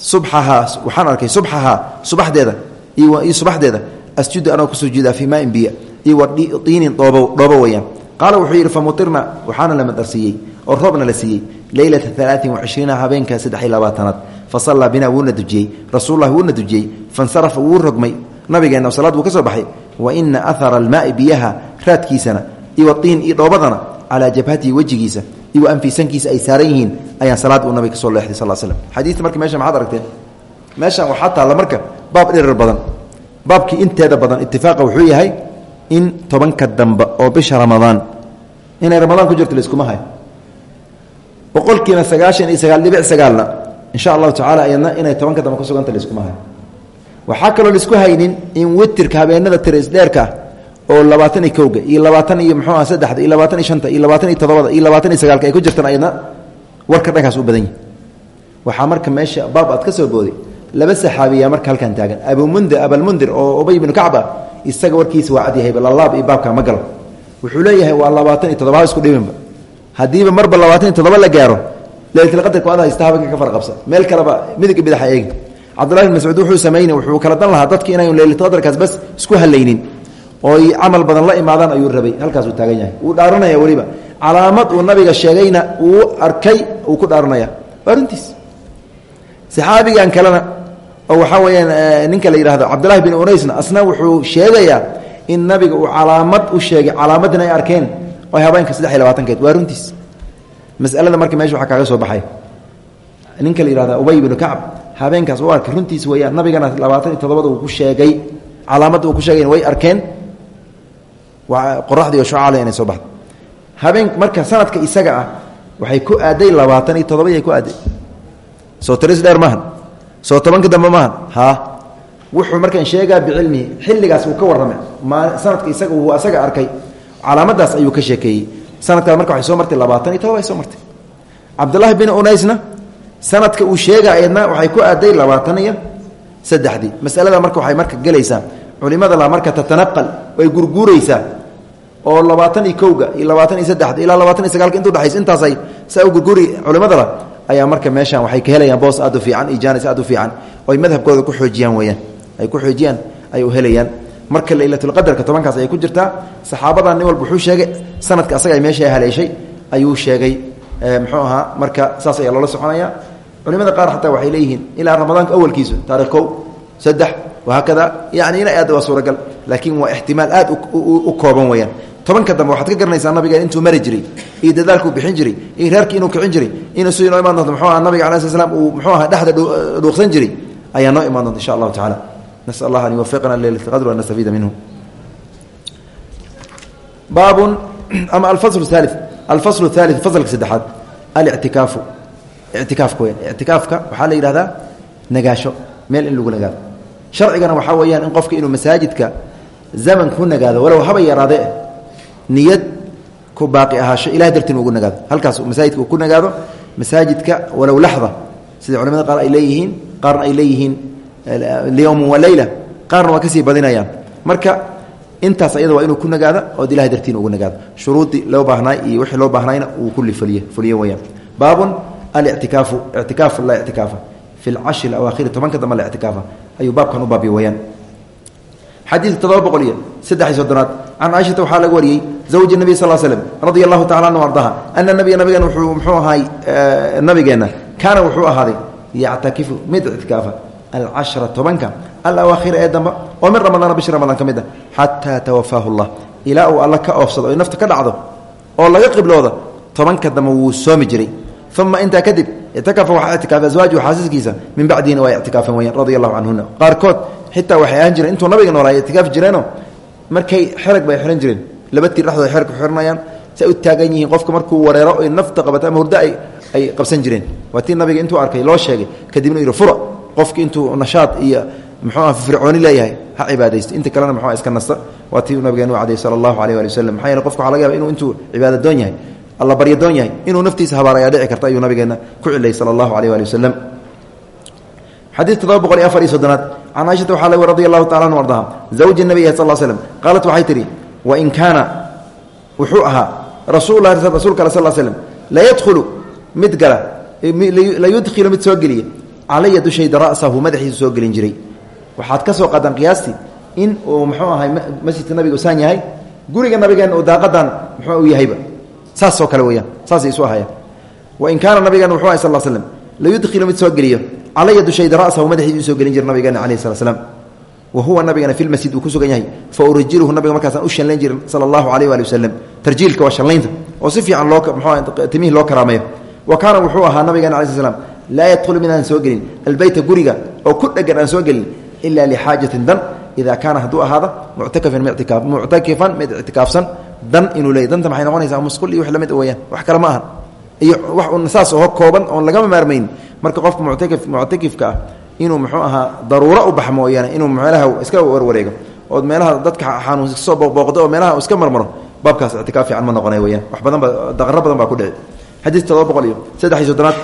subxahaa waxaan arkay subxahaa subaxdeeda iyo subaxdeeda asjudu anoo ku sujuudaa fii maain biya iyo wa diinin dhoobo dhoobo weyaan qaala wuxuu yidhi famutirna waxaana la madarsiiyey oo roobna la siiyey. Leylata alaain wacishriina habeenka saddex iyo labaatanaad. Fa sallaa binaa wuuna dujiyey. Rasuululahi wuuna dujiyey. Fansarafa wuu rogmay. Nabigeenna salaad wuu ka soo baxay. Wa ina ahara almaai biyaha raadkiisana iyo watiin iyo dhoobadana calaa jabhatihi wejigiisa iyo anfisankiisa ay saaran yihiin ayaan salaad uu nabiga ka soo leexday sal slm xadiista marka meesha maxaad aragteen? Meeshan waxaa taalla marka baab dhirar badan. Baabkii inteeda badan itifaaqa wuxuu yahay in tobanka dambe oo bisha ramadaan. Inay ramadaan ku jirto laiskuma hayo. Boqolkiiba sagaashan iyo sagaal dhibic sagaalna insha allahu tacala ayadna inay tobanka dambe kusuganta laiskuma hayo. Waxaa kaloo la isku haynin in witirka habeenada tirisdheerka oo labaatan iyo kowga iyo labaatan iyo muxuu ah saddexda iyo labaatan iyo shanta iyo labaatan iyo todobada iyo labaatan iyo sagaalka ay ku jirtaan ayadna warka dhankaas u badan yahi waxaa marka meesha baab aad ka soo booday laba saxaabiyaa marka halkan taagan. Abumundir abalmundir oo ubay bnu kacba isaga warkiisa waa cadyahayba lalaab iyo baabka ma galo. Wuxuu leeyahay waa labaatan iyo toddoba isku dhibinba haddiiba marba labaatan iyo toddoba la gaaro leylatlqadarku ad haysta habeenka ka farqabsa meel kaleba midig bidaxa eegi cabdullahi bin mascuud wuxuu samayna wuxuu kala dan lahaa dadki inayn leylatqadarkaas bas isku halaynin ooy camal badan la imaadaan ayuu rabay halkaasuu taagan yahay. Wuu dhaaranaya weliba. Calaamad uu nabiga sheegayna uu arkay uu ku dhaaranaya. Waa runtiis saxaabigan kalena oo waxaa weyaan ninka la yidhahdo cabdullahi bin unaysna asna wuxuu sheegayaa in nabiga uu calaamad u sheegay. Calaamadina ay arkeen oo habeenka saddex iyo labaatankeed waa runtiis masalada marka meesha waxaa kaaga soo baxay. Ninka la yihahda ubay binu kacb habeenkaas u arkay. Runtiis weeyaan nabigana labaatan iyo toddobada uu ku sheegay. Calaamadda uu ku sheegay way arkeen qoraxdii oo shucaale inay soo baxdo. Habeen marka sanadka isaga ah waxay ku aaday labaatan iyo ku aaday. Soo tiris dheer maahan. Soo tobanka dambe maahan. Haa wuxuu markaan sheegaa bicilmihi xilligaas uu ka warramay. Ma sanadka isaga uu asaga arkay calaamadaas ayuu ka sheekeeyey. Sanadkaas marka waxay soo martay labaatan iyo todoba ay soo martay. Cabdullaahi bin unaysna sanadka uu sheega ayadna waxay ku aaday labaatan iyo masalada marka waxay marka gelaysaa. Culimada la marka tatanaqal way gurguuraysaa oo labaatan iyo kowga iyo labaatan iyo saddexda ilaa labaatan iyo sagaalka intu dhexaysa intaasay saa u gurguuri culimadala ayaa marka meeshaan waxay ka helayaan boos aad u fiican iyo jaanis aad u fiican. Oy madhabkooda ku xoojiyaan weyaan ay ku xoojiyaan ay u helayaan. Marka laylatulqadarka tobankaas ayay ku jirtaa. Saxaabadan nin walba wuxuu sheegay sanadka asaga ay meesha haleeshay ayuu sheegay. Muxuu ahaa marka saas ayaa loola soconaya. Culimada qaar xataa waxay leeyihiin ilaa ramadaanka awalkiisu taarikh kow saddex wahaakada yani ina aad waa suuragal laakiin waa ixtimaal aad u kooban tobanka dambe waxaad ka garanaysaa nabigeen intuu mari jiray iyo dadaalkuu bixin jiray iyo reerkii inuu kicin jiray inuu si noo imaan doonto mxuu aha nabiga ala sl slam uu mxuu aha dhexda dhuuqsan jiray ayaa noo imaan doonta insha allahu tacala nasal allah an yuwafiqna leylat qadr an nastafiida minhu. Baabun ama alfasl haali alfasl اhaali faslka saddexaad alictikaafu ictikaafka weyaan ictikaafka waxaa la yidhahdaa nagaasho meel in lagu nagaado. Sharcigana waxaa weeyaan in qofka inuu masaajidka zaman ku nagaado walow haba yaraadee niyad ku baaqi ahaasho ilahay dartiin ugu nagaado. Halkaas masaajidka ku nagaado masaajidka walow laxda sida culamada qaar ay leeyihiin qaarna ay leeyihiin lyowma wa leyla qaarna waa ka sii badinayaan. Marka intaas ayada waa inuu ku nagaado ood ilahay dartiin ugu nagaado. Shuruudii loo baahnaay iyo wixii loo baahnayna uu kulli fuliye fuliye weyaan baabun alictikaafu ictikaaf la ictikaafa fi lcashri awaakhiri tobanka dambe la ictikaafa ayuu baabkan u baabiye weyaan xadiidka todoba boqol iyo saddex iyo soddonaad. Can caaishata waxaa laga wariyey zawji nabiy sal slm radia allahu tacala anhu ardaha ana nabiya nabigeena wuxuu muxuu ahaay nabigeenna kaana wuxuu ahaaday yactakifu mid ictikaafa alcashra tobanka alawaakhira ee dambe oo min ramadaana bishi ramadaan ka mid a xataa tawafaahu llah ilaa uu alla ka oofsado oy nafta ka dhacdo oo laga qiblooda tobanka dambe wuu soomi jiray uma intaa kadib ictakafa waxaa ictikaafay aswaaju xaasiskiisa min bacdihina waa ictikaafan weyaan radia allahu canhuna qaarkood xitaa waxay ahaan jireen intuu nabiga noolaa ictikaafi jireenoo markay xerag bay xihan jireen laba tir dhexdooda xerag ku xihanayaan say u taagan yihiin qofka markuu wareero oy nafta qabato ama hurdo ay ay qabsan jireen waa tii nabiga intuu arkay loo sheegay kadibna yidhi fura qofki intuu nashaad iyo muxuu ah fircooni leeyahay ha cibaadaysto inta kalena muxuu iska nasta waa tii nabigeenu caday sala allahu alayh waali wasalam maxaa yeele qofka waxa laga yaba inuu intuu cibaada doon yahay alla barya doon yahay. Inuu naftiisa habaar ayaa dhici karta ayuu nabigeena ku cilayy sala allahu alayh waali wasalam xadiid todoba boqol iyo afar iyo soddonaad. Can caaishata waxaa laga radi allahu tacala anhu ardaha. Zawji nabiy sal slm qaalat waxay tidhi wain kaana wuxuu ahaa rasuullah rasuulka ale sal slm layadkhulu mid gala layudkhilu mid soo geliya. Calaya dushayda ra'sahu madaxiisu soo gelin jiray. Waxaad ka soo qaadaan in uu muxuu ahay masjidka nabiga usaan yahay? Guriga nabigeenna uu daaqadan muxuu u yahayba saasoo kale weyaan saasay isu ahayaan wain kaana nabigeena wuxuu ahay sal slm layudkhilu mid soo geliyo calaya dushayda ra'sahu madaxiisu u soo gelin jira nabigeena alayh slat slam wa huwa nabigana fi lmasjid uu ku sugan yahay. Fa urajiluhu nabiga markaasaan u shanlayn jirin sala allahu alayh waali wasalam tarjiilka waa shanlaynta. Oo si fiican loo mxuu timihii loo karaameeyo wa kaana wuxuu ahaa nabigeena alai sl slam laa yadkhulu midaan soo gelin. Albeyta guriga oo ku dhegan aan soo gelin ila lixaajatin dan ida kaana hadduu ahaada muctakifan mid ictikaafsan dan inuu leeyay danta maxay noqonaysaa musqul iyo wax la mid weyaan wax kale ma aha. Iyo wax un saas oo kooban oon lagama maarmayn. Marka qofka muctakif muctakifka ah inuu muxuu ahaa daruuro u bax mooyaane inuu meelaha iska warwareego ood meelaha dadka xanuunsa ka soo booqbooqdo oo meelaha iska marmaro baabkaas ictikaaf fiican ma noqonay weyaan wax badan ba daqaro badan baa ku dhici. Xadiis todoba boqol iyo saddex iyo soddonaad.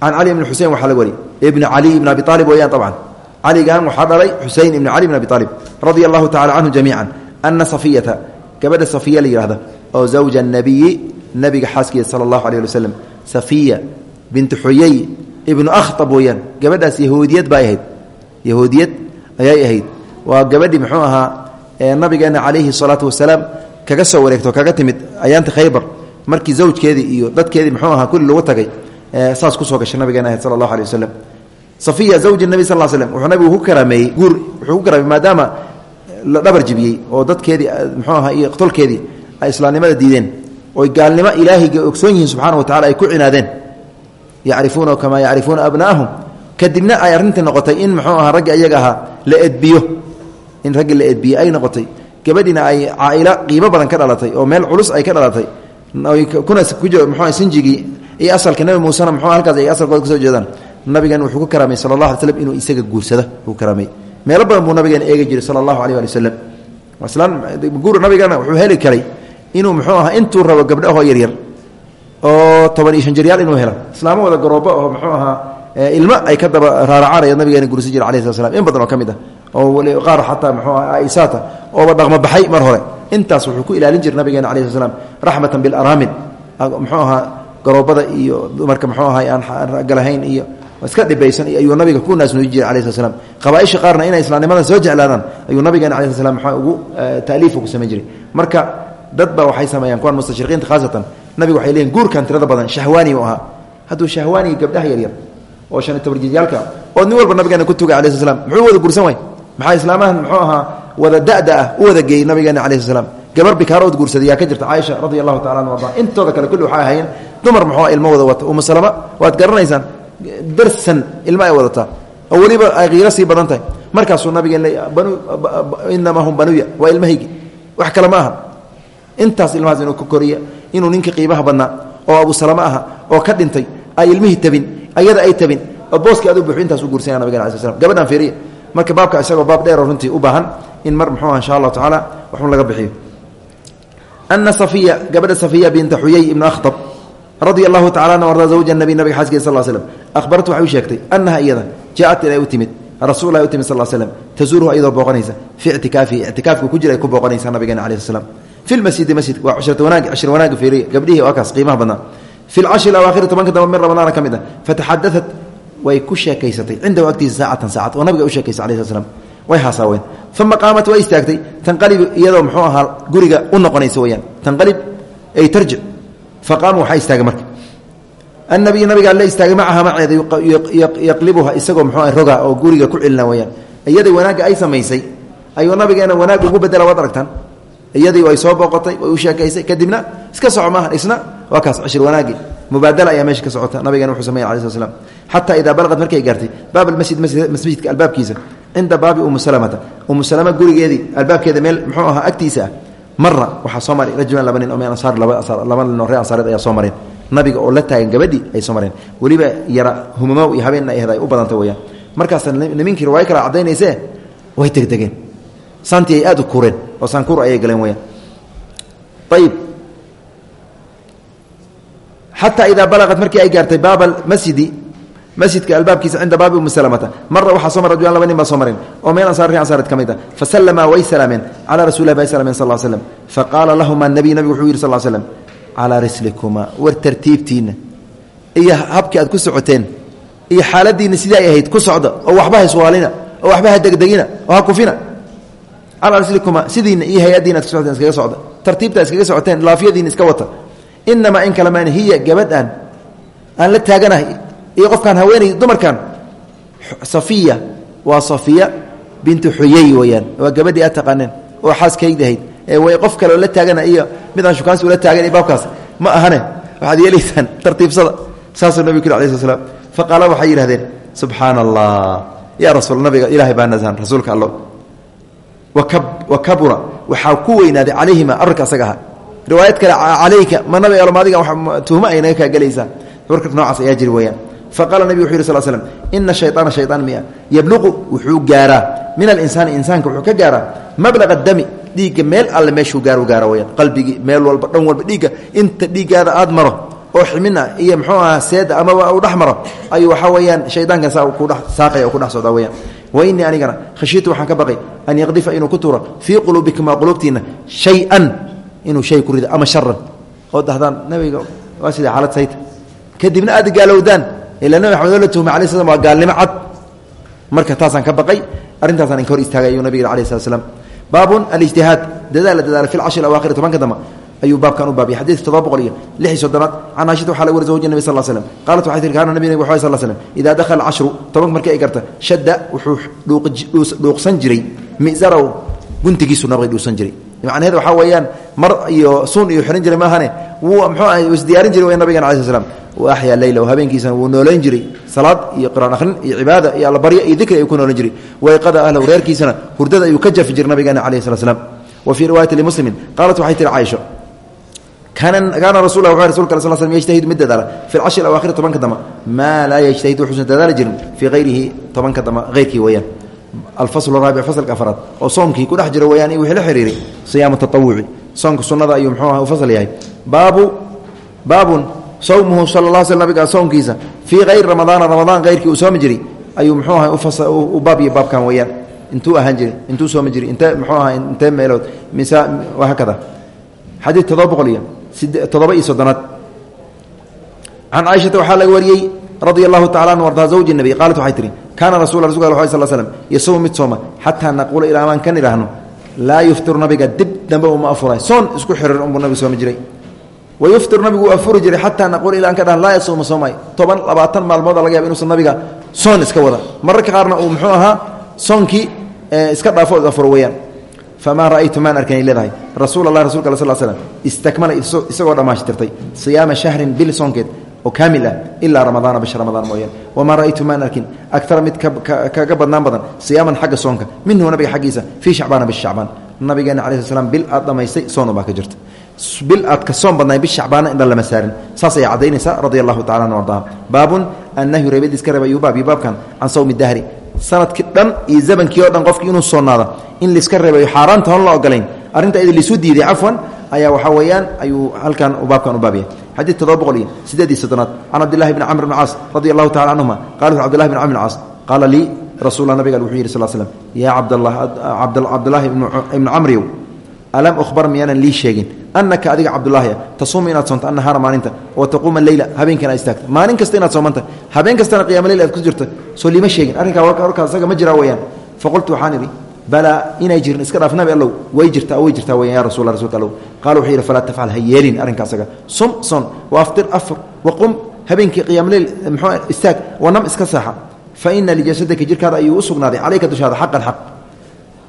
Can cali ibni xusein waxaa laga wariyay ibni cali ibn abi aalib weyaan abcan caligan waxaa dhalay xusein ibni cali ibn abi aalib radia allahu tacala canhu jamiica ana safiyata gabadha safiya la yihahda oo zawja nabiyi nabiga xaaskiisa sala allahu alay ali waslem safiya bintu xuyey ibnu akhtab weyaan gabadhaas yahuudiyad bay ahayd. Ayay ahayd. Waa gabadhii muxuu ahaa nabigeena calayhi salaatu wasalaam kaga soo wareegto kaga timid ayaanta khaybar. Markii zawjkeedii iyo dadkeedii muxuu ahaa kulli lagu tagay saas ku soo gashay nabigeena ahayd sala allahu alay wasalam safiya zawji nabi sal slm wuxuu nabigu ku karaameeyey guur wuxuu ku maadaama la dhabar jibiyey oo dadkeedii muxuu ahaa iyo tolkeedii ay islaamnimada diideen. Oy gaalnimo ilaahayga ogsoon yihiin subxana wa tacala ay ku cinaadeen. Yacrifuuna kamaa yacrifuuna abna'ahum. Kadibna ay arrintii noqotay in muxuu ahaa raggi ayaga ahaa la edbiyo. In raggi la edbiye ay noqotay. Gabadhiina ay caailo qiimo badan ka dhalatay oo meel culus ay ka dhalatay. Kuna mxu sinjigii iyo asalka nebi muusena mxuu halkaas ay asalkooda ka soo jeedaan. Nabigan wuxuu ku karaamay sala allah alay slm inuu isaga guursado uu karaamay meelo badan buu nabigeena eegi jiray sala allahu alيh ali islaan guur nabigana wuxuu heli karay inuu muxuu ahaa intuu rabo gabdhahoo yaryar oo toban iyo shan jiryaal inuu helo. Islaamo wada garoobo oo muxuu ahaa ilmo ay ka daba raaracaanaya nabigeena guursan jira alayh slat slam in badan oo ka mid ah. Oo qaar xataa mxuu aha aisaata ooba dhaqmo baxay mar hore. Intaas wuxuu ku ilaalin jiray nabigeena alayh slat slam raxmatan bilaraamin muxuu ahaa garoobada iyo dumarka muxuu ahay aan galahayn iyo iska dhibaysan ayuu nabiga ku naasnuuji jiray alai sl qaarna inay islaamnimada soo jeclaadaan ayuu nabigeena ala sl slam ugu taaliifa ku samayn marka dad waxay sameeyaan kuwan mustashriqiinta khaasatan nabiga waxay leeyiin guurkan tirada badan shahwaani u ahaa. Hadduu shahwaani gabdhaha yaryar oo shan iyo tobarjidyaalka oo nin walba nabigeena ku tugay alai sl muxuu wada guursan way maxaa islaamahan muxuu ahaa wada da'da ah wada geeyey nabigeena alai sl gabar bikaarood guursaday yaa ka jirta caaisha radi allahu tacala intooda kale kulli waxay ahaayeen dumar muxuu ilmo wada wata umu salama waad garanaysaan darsan ilmo ay wadataa. Oo weliba ay kiiro sii badan tahay. Markaasuu nabigeen inamaa hum banuya waa ilmahaygi. Wax kale ma intaas ilmahaas inuu ka koriya inuu ninka qiimaha badnaa oo abu salama aha oo ka dhintay ay ilmihii tabin ayada ay tabin oo booskii adu buuxu intaas u guursanya nabigen ala sl gabadhan fiiriya. Marka baabka isagoo baab dheero runtii u baahan in mar muxuu insha allahu tacaala waxun laga bixiyo. Ana safiya gabadha safiya binta xuyay ibnu akhtab radia allahu tacala arda zawja nabi nabiga xaaskiisa sal slm ahbaratu waxay u sheegtay annaha iyada jaaat inay u timid rasullahi u timid sal slm tazuuruhu iyadoo booqanaysa fii ictikaafihi ictikaafka ku jira ay ku booqanaysa nabigeena ala sl slam fi lmasjidi masjid waa cushrata wanaag cishri wanaaga fiiriya gabdhihii waa kaas qiimaha badnaa. Fi lcashri awaakhiri tobanka dambe min ramadaana ka mid a fataxadaat way ku sheekaysatay cindahu agtiisa saacatan saacad oo nabiga u sheekaysay ala sl slam way haasaaween uma qaamat way istaagtay tanqalib iyadoo muxuu ahaa guriga u noqonaysa weyaan tanqalib ay tarjic faqaama waxaa istaagay marka annabiy nabigaa la istaagay macaha maceeda yaqlibuha isagoo muxuu ah roga oo guriga ku celina weyaan iyadii wanaagga ay samaysay ayuu nabigeena wanaag ugu bedela waad aragtaan. Iyadii way soo booqotay way u sheekaysay kadibna iska soco maaha isna waa kaas cishir wanaagii mubaadala ayaa meesha ka socota nabigeena wuxuu samey ala sl slam xataa idaa balaqad markay gaartay baab almasjid masjidka albaabkiisa cinda baabi umu salamata. Umu salama gurigeedii albaabkeeda meel marna waxaa soo maray rajulan laba nin oo ansaar laba nin oo reer ansaareed ayaa soo mareen nabiga oo la taagan gabadhii ay soo mareen. Weliba yara humamow iyo habeenna ay ahday u badanta weyaan markaasa nimankii riwaayo kale caddaynayse? Way degdegeen saantii ay aad u kureen oo saankuur ayay galeen weyaan ayib xataa idaa balaqat markii ay gaartay baaba masjidi masjidka albaabkiisa cinda baabi umi salamata. Mara waxaa soo mara laba nin baa soo mareen oo meel ansaar ri ansaareed ka mid ah fasallamaa way salaameen calaa rasulilah bay salameen sal l slam faqaala lahuma nabiy nabigu wuxuu yidhi sal l slam calaa rislikumaa war tartiibtiinna iyo habkii aad ku socoteen iyo xaaladiinna sidii ay ahayd ku socda oo waxba ha iswaalina oo waxba ha degdegina oo ha kufina. Calaa rislikumaa sidiinna iyo hay'addiina ad ku socoteen iskaga socda. Tartiibta iskaga socoteen laafiyadiina iska wata. Inamaa in kalamaan hiya gabadhan aan la taaganahay iyo qofkaan haweenay dumarkan. Safiya waa safiya bintu xuyey weyaan waa gabadhii aad oo xaaskaydahayd ee way qof kale oo la taagana iyo mid aan shukaansi ula taagan iyo baabkaas ma ahane. Waxaad yeelaysaan tartiibsada saasuu nabig ku alay sl slam faqaala waxay yidhahdeen subxaana allah yaa rasuul nabiga ilaahay baa nasahan rasuulka allo. Wa kabura waxaa ku weynaaday calayhima arrinka asaga riwaayad kale calayka ma nabi almaadiga tuhmo ay naga kaa gelaysaa warka noocaas ayaa jiri weyaan faqala nabig wuxu yih sl slm ina shayaana shayaan miya. Yabluqu wuxuu gaaraa. Min alinsaani insaanka wuxuu ka gaaraa. Mablaqa dami dhiigga meel alle meeshuu gaar gaara weyaan qalbigii meel walba dhan walba dhiigga. Inta dhiiggaada aad maro oo ximina iyo mxuu aha seeda amaba uu dhex maro ayuu waxaa weyaan shaydaankan saa ku saaqaya oo ku dhex socdaa weyaan wa inii anigana khashiitu waxaan ka baqay an yaqdifa inuu ku tuuro fii quluubikuma quluubtiina shay-an inuu shay ku rido ama sharan oo dahdaan nabiga waa sida xaalad sayta kadibna aad gaalowdaan ila nabi maxamed la tuhmay alai slam waa gaalnimo cad. Marka taasaan ka baqay arrintaasaan inka hor istaagay ayuu nabig alai slat slam baabun alijtihaad dadaala dadaala fi lcashri awaakhiri tobanka dambe ayuu baabkan u baabiyay xadiidka todoba boqol iyo lix iyo soddonaad can aashita waxaa nabi sal slm qaalat waxay tihi kaana nabi waxay sal slm idaa dakhala cashru tobanka markii ay garta shadda wuxuu dhuuqsan jiray. Mi'saraw guntigiisu nabay dhuusan jiray macnaheed waxaa weeyaan mar iyo suun iyo xihan jiray maahane. Wuu mxuu ah isdiyaarin jiray w nabigan ala sl slam wa axyaa leyla habeenkiisana wuu noolayn jiray. Salaad iyo qiraan akhrin iyo cibaada iyo allabarya iyo dikri ayuu ku noolan jiray. Wayqada ahlahu reerkiisana hurdada ayuu ka jafi jiray nabigeena calayh slat slam wa fii riwaayati limuslimin qaalat waxay tihi caaisha kaana rasul la rasulka al sl slm yajtahidu mid dadaala fi lcashri awaakhiri tobanka dama. Maa laa yajtahid wuxuusan dadaali jirin fii hayrihi tobanka dama heyrkii weeyaan alfasl raabic faslka afraad oo soomkii ku dhex jira weyaan wixii la xiriiray siyaamu tatawuci soomka sunnada ayuu mxuu ah u fasal yahay baabu baabun sawmuhu sala la sl nabiga soomkiisa fii hayri ramadaana ramadaan heyrkii uu soomi jiray ayuu mxuu aha u baabya baabkan weyaan intuu ahaan jiray intuu soomi jiray inte mxuu aha intee meelood misa hakada xadiid todoba boqol iyo todoba iyo soddonaad can caaishata waxaa laga wariyey radia allahu tacala an ardaa zawji nabiy qaalat waxay tihi kaana al sl slm yasuumu mid sooma xataa naquula ilaa amaan kan idhaahno laa yuftiru nabiga dib dambe uma afuray soon isku xirir unbuu nabigu soomi jiray wa yuftiru nabigu uu afuri jiray xataa naquula ilaa an ka dhahan laa yasuuma soomay toban labaatan maalmooda laga yaba inuusan nabiga soon iska wada mararka qaarna uu muxuu ahaa soonkii iska dhaafo afuro weyaan famaa ra'aytu maan arkanay leedahay rasuul allah rasulka sl slm istakmala isagoo dhammaashtirtay siyaama shahrin bil soonkeed oo kaamil ah ilaa ramadaana bisha ramadaan mooyaan wamaa ra'aytu maan arkin agtara mid kaga badnaan badan siyaaman xagga soonka. Minhu nabiga xaggiisa fii shacbaana bisha shacbaan. Nabigeena cala sl slam bil aad dhammaystay soon baa ka jirta. Bil aad ka soon badnaay bish shacbaana indhan lama saarin. Saas ayay caddaynaysaa radia allahu tacala an ardaha baabun annahyu reebad iska reeba yuu baab can sawmi dahri. Sanadkii dhan iyo zamankii o dhan qofkii inuu soonaada in laiska reebayo xaaraanta hon la ogolayn arrinta id liisu diiday cafwan ayaa waxaa weeyaan ayuu halkan baabkan u baabaya xadiid todoba boqol iyo sideedii soddonaad can cabdillahi bni camr bn caas radi allahu tacala canhuma qala wuxu cbdillahi bn camr bn caas qaala lii rasulla nabiga wuxuu yidhi sal slm yaa cabdallah cabdulaahi ibnu camriyow alam uhbar miyaanan lii sheegin? Anaka adiga cabdulaahi tasuumu inaad soonto annahaara maalinta wa taquuma leyla habeenkana istaagta. Maalin kasta inaad soomanta habeen kastana qiyama leyl aad ku jirta soo liima sheegin. Arrinkaa warkaa isaga ma jiraa weyaan faqultu waxaan idhi balaa inay jirin iska dhaaf nabi allow way jirtaa way jirtaa weyan ya rasul rasulka allow. Qaala wuxuu yidhi falaa tafcal ha yeelin arrinka asaga sum son wa aftir wa qum. Habeenkii qiyaamaleyl muxuu istaag. Wa nam iska saaxa. Fa ina lijasadika jirkaada ayuu u sugnaaday. Calayka dushaada xaqan xaq.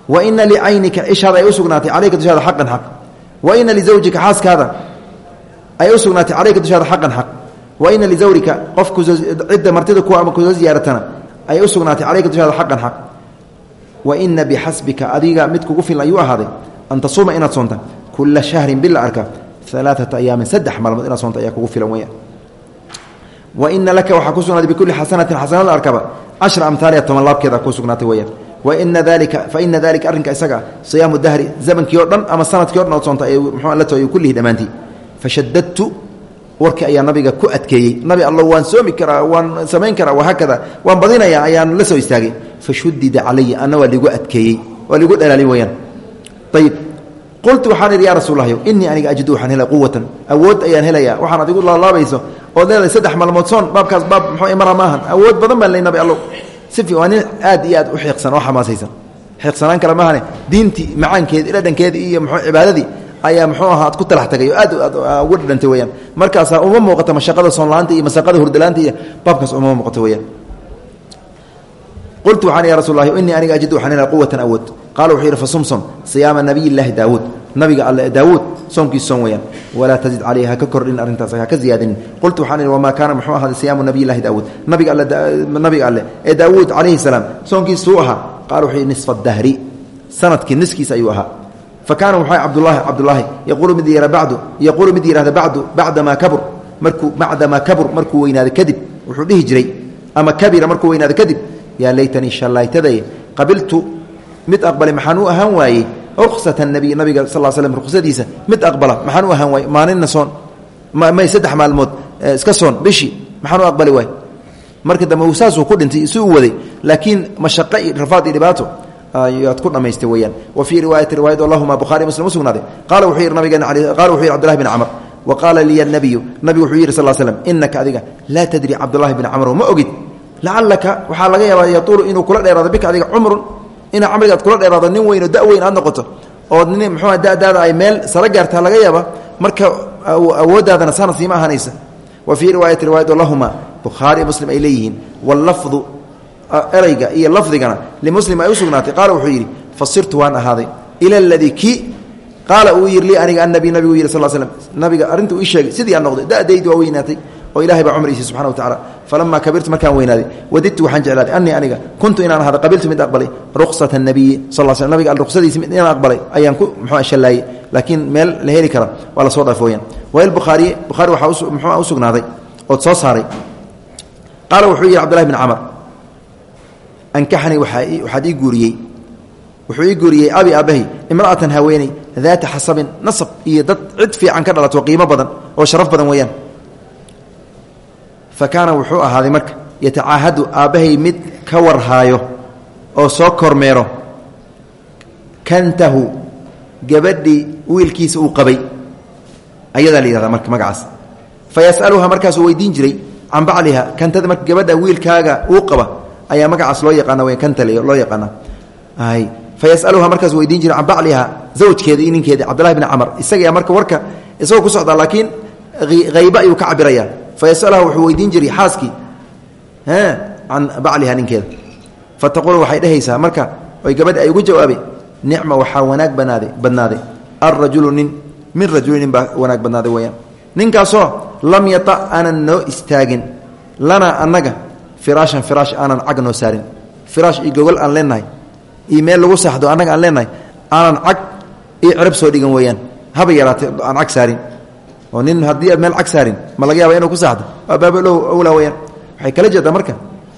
Wa ina licaynika ishaada ay u sugnaatay calayka dushaada xaqan xaq. Wa ina lizawjika xaaskaada ay u sugnaatay calayka dushaada xaqan xaq. Wa ina lizawrika qof cidda martida kuwa ama ku soo ziyaaratana ay u sugnaatay calayka dushaada xaqan xaq wa ina bixasbika adiga mid kugu filan ayuu ahaaday an tasuuma inaad soonta. Kula shahrin bil la arka alaaata ayaamin saddex maalmood inaad soonta ayaa kugu filan weyaan wa ina laka waxaa ku sugnaaday bikulli xasanatin xasanad la arkaba cashra amhaaliha toban laabkeeda ku sugnaatay weyaan waina dalika faina dalika arrinka isaga siyaamu dahri zamankii o dhan ama sannadkii o dhan ood soonta mxuu la tooy kullihi dhammaantii fashadadtu warkii ayaa nabiga ku adkeeyey. Nabi alla waan soomi karaa waan samayn karaa wahaakada waan badinayaa ayaan la soo istaagay. Fashudida calaya ana waa ligu adkeeyey waa ligu dhalaali weyaan ayib qultu waxaan idhi ya rasuullahy inii aniga ajidu waxaan helaya quwatan awood ayaan helaya waxaan adigu laalaabayso ood leedahay saddex maalmood soon baabkaas baab muxuu mara maahan awood badan baan ley nabi allow si waa nin aad iyo aad u xiiqsan oo xamaasaysan. Xiiqsanaan kale maahane diintii macaankeedi dhadhankeedii iyo mxuu cibaadadii ayaa muxuu ahaa ad ku talax tagay oo aad uga dhadhantay weyaan markaasaa uma muuqata mashaqada soonla-aanta iyo masaqada hurdalaanta iyo baabkaas uma muuqato weyaan qultu waxaan ya rasul lahi inii aniga ajidu waxaan helaa quwatan awood qaala wuxuu yidhi fasumsom siyaama nabiy llaahi daawuud. Nabiga alle daawuud soomkiis soon weyaan walaa tazid caleyhi haka kordhin arrintaas haka ziyaadinin qultu waxaan ihi wamaa kaana muxuu ahaaday siyaamu nabiy llahi daawuud? Nabiga nabiga alle ee daawuud calayhi salaam soonkiisuu ahaa. Qaala wuxuu yidhi nisfa dahri sannadkii niskiis ayuu ahaa kaana wuxuu cabdulaahi cabdulaahi yaquulu mid yihah bacdu yaquulu mid yihahda bacdu bacdamaa kabur markuu bacdamaa kabur markuu weynaado kadib wuxuu dhihi jiray ama kabira markuu weynaado kadib yaa laytanii shallaytaday qabiltu mid aqbalay maxaan u ahaan waayey ruksata nabiy nabiga sal slm ruksadiisa mid aqbala maxaan u ahaan waayey maalinna soon may saddex maalmood iska soon bishii maxaan u aqbali waay marka dambe uu saasuu ku dhintay si uu waday laakiin mashaqo iyo rafaad iyo ayaad ku dhamaystay weyaan wa fii riwaayati riwaayad allahuma bukhaari muslim u sugnaaday. Qaala wuxuu yidhi nabigeena qala wuxuu yidhi cbdullahi bin camr wa qaala liya nabiyu nabigu wuxuu yidhi sal slm inaka adiga laa tadri cabdullahi bin camr ma ogid. Lacalaka waxaa laga yaabaa yatuulu inuu kula dheeraado bika adiga cumrun ina camrigaad kula dheeraado nin weyn oo da aad noqoto oo nin muxuua dadaada ay meel sala gaartaa laga yaaba marka awooddaadana saana siima ahanaysa wa fii riwaayati riwaayat lahuma bukhaari muslim ay leeyihiin wallafdu erayga iyo lafdigana limuslim ay u sugnaatay qaala wuxuu yidhi fasirtu waan ahaaday ila aladii kii qaala uu yidhi lii aniga annabi nabigu yidhi sal slm nabiga arrinta uu sheegay sidii aan noqday da'daydi waa weynaatay oo ilahay baa cumriisi subxana wa tacala falamaa kabirtu markaan weynaaday wadidtu waxaan jeclaaday anii aniga kuntu inaan ahada qabiltu mid aqbalay ruksata nabiyi sal sl nabiga ruksadiisi inaan aqbalay ayaan ku muxua shallaayey laakiin meel la heli kara waa la soo dhaaf weyaan. Wail bukhaariye bukhaari waxaa muxua u sugnaaday ood soo saaray. Qaala wuxuu yidhi cbdullahi bin camar ankaxanii waxaad ii guuriyey. Wuxuu ii guuriyey abi aabahay imra'atan haweeney daata xasabin nasab iyo dad cid fiican ka dhalato qiimo badan oo sharaf badan weeyaan. Fa kaana wuxuu ahaaday marka yatacaahadu aabbahay mid ka warhaayo oo soo kormeero. Kantahu gabadhii wiilkiisa uu qabay. Ayadaa la yihahdaa marka magacaas. Fa yasaluha markaasuu weydiin jiray can bacliha kantada marka gabadha wiilkaaga uu qaba ayaa magacaas loo yaqaana w kantale loo yaqaana. Fa yasaluha markaas weydiin jiray can zawjkeeda iyo ninkeeda cabdillahi bni camar. Isagaa marka warka isagoo ku socdaa laakiin haybe ayuu ka cabiraya. Fa wuxuu weydiin jiray xaaskii can bacliha ninkeeda. Fa waxay dhehaysaa marka oy gabadhi ay ugu jawaabay nicma waxaa wanaag banaaday badnaaday alrajulu nin min rajuli nin baa wanaag badnaaday weyaan lam yata aanan noo istaagin lanaa annaga firaashan firaash aanan cag noo saarin. Firaash iyo gogol aan leenahay iyo lagu saxdo annaga aan leenahay aanan cag iyo cirab soo dhigan weeyaan. Haba yaraatee aan cag saarin. Oo nin haddii aad meel cag saarin ma laga yaaba inuu ku saxdo. Waa baabalow awlaa weyaan waxay kala jeedaa marka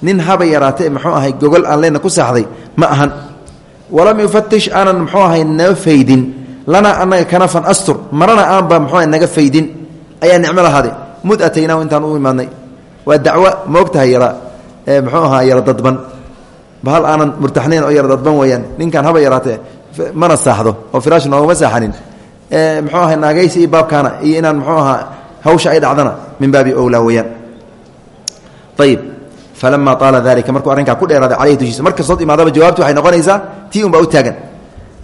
nin haba yaraatee muxuu ahay gogol aan leenahay ku saxday ma ahan. Walam yufatish aanan muxuu ahay noo faydin. Lanaa kanafan astur. Marana aanba muxuu naga faydin. Ayaa nicmo lahaade. Mud ataynaa intaan u imaadnay waa dacwo moogtahay yara muxuu ahaa yara dadban. Bahal aanan murtaxnayn oo yara dadban weeyaan. Ninkan haba yaraatee mana saaxdo oo firaash noogama saaxanin. Muxuu ahay naagaysi baabkaana iyo inaan muxuu ahaa hawsha ay dhacdana min baabi owlaa weeyaan. Ayib falama aala dalika markuu arrinkaa ku dheeraaday caleyhi dushiisa mar kastood imaadaba jawaabti waxay noqonaysaa tii un baa u taagan.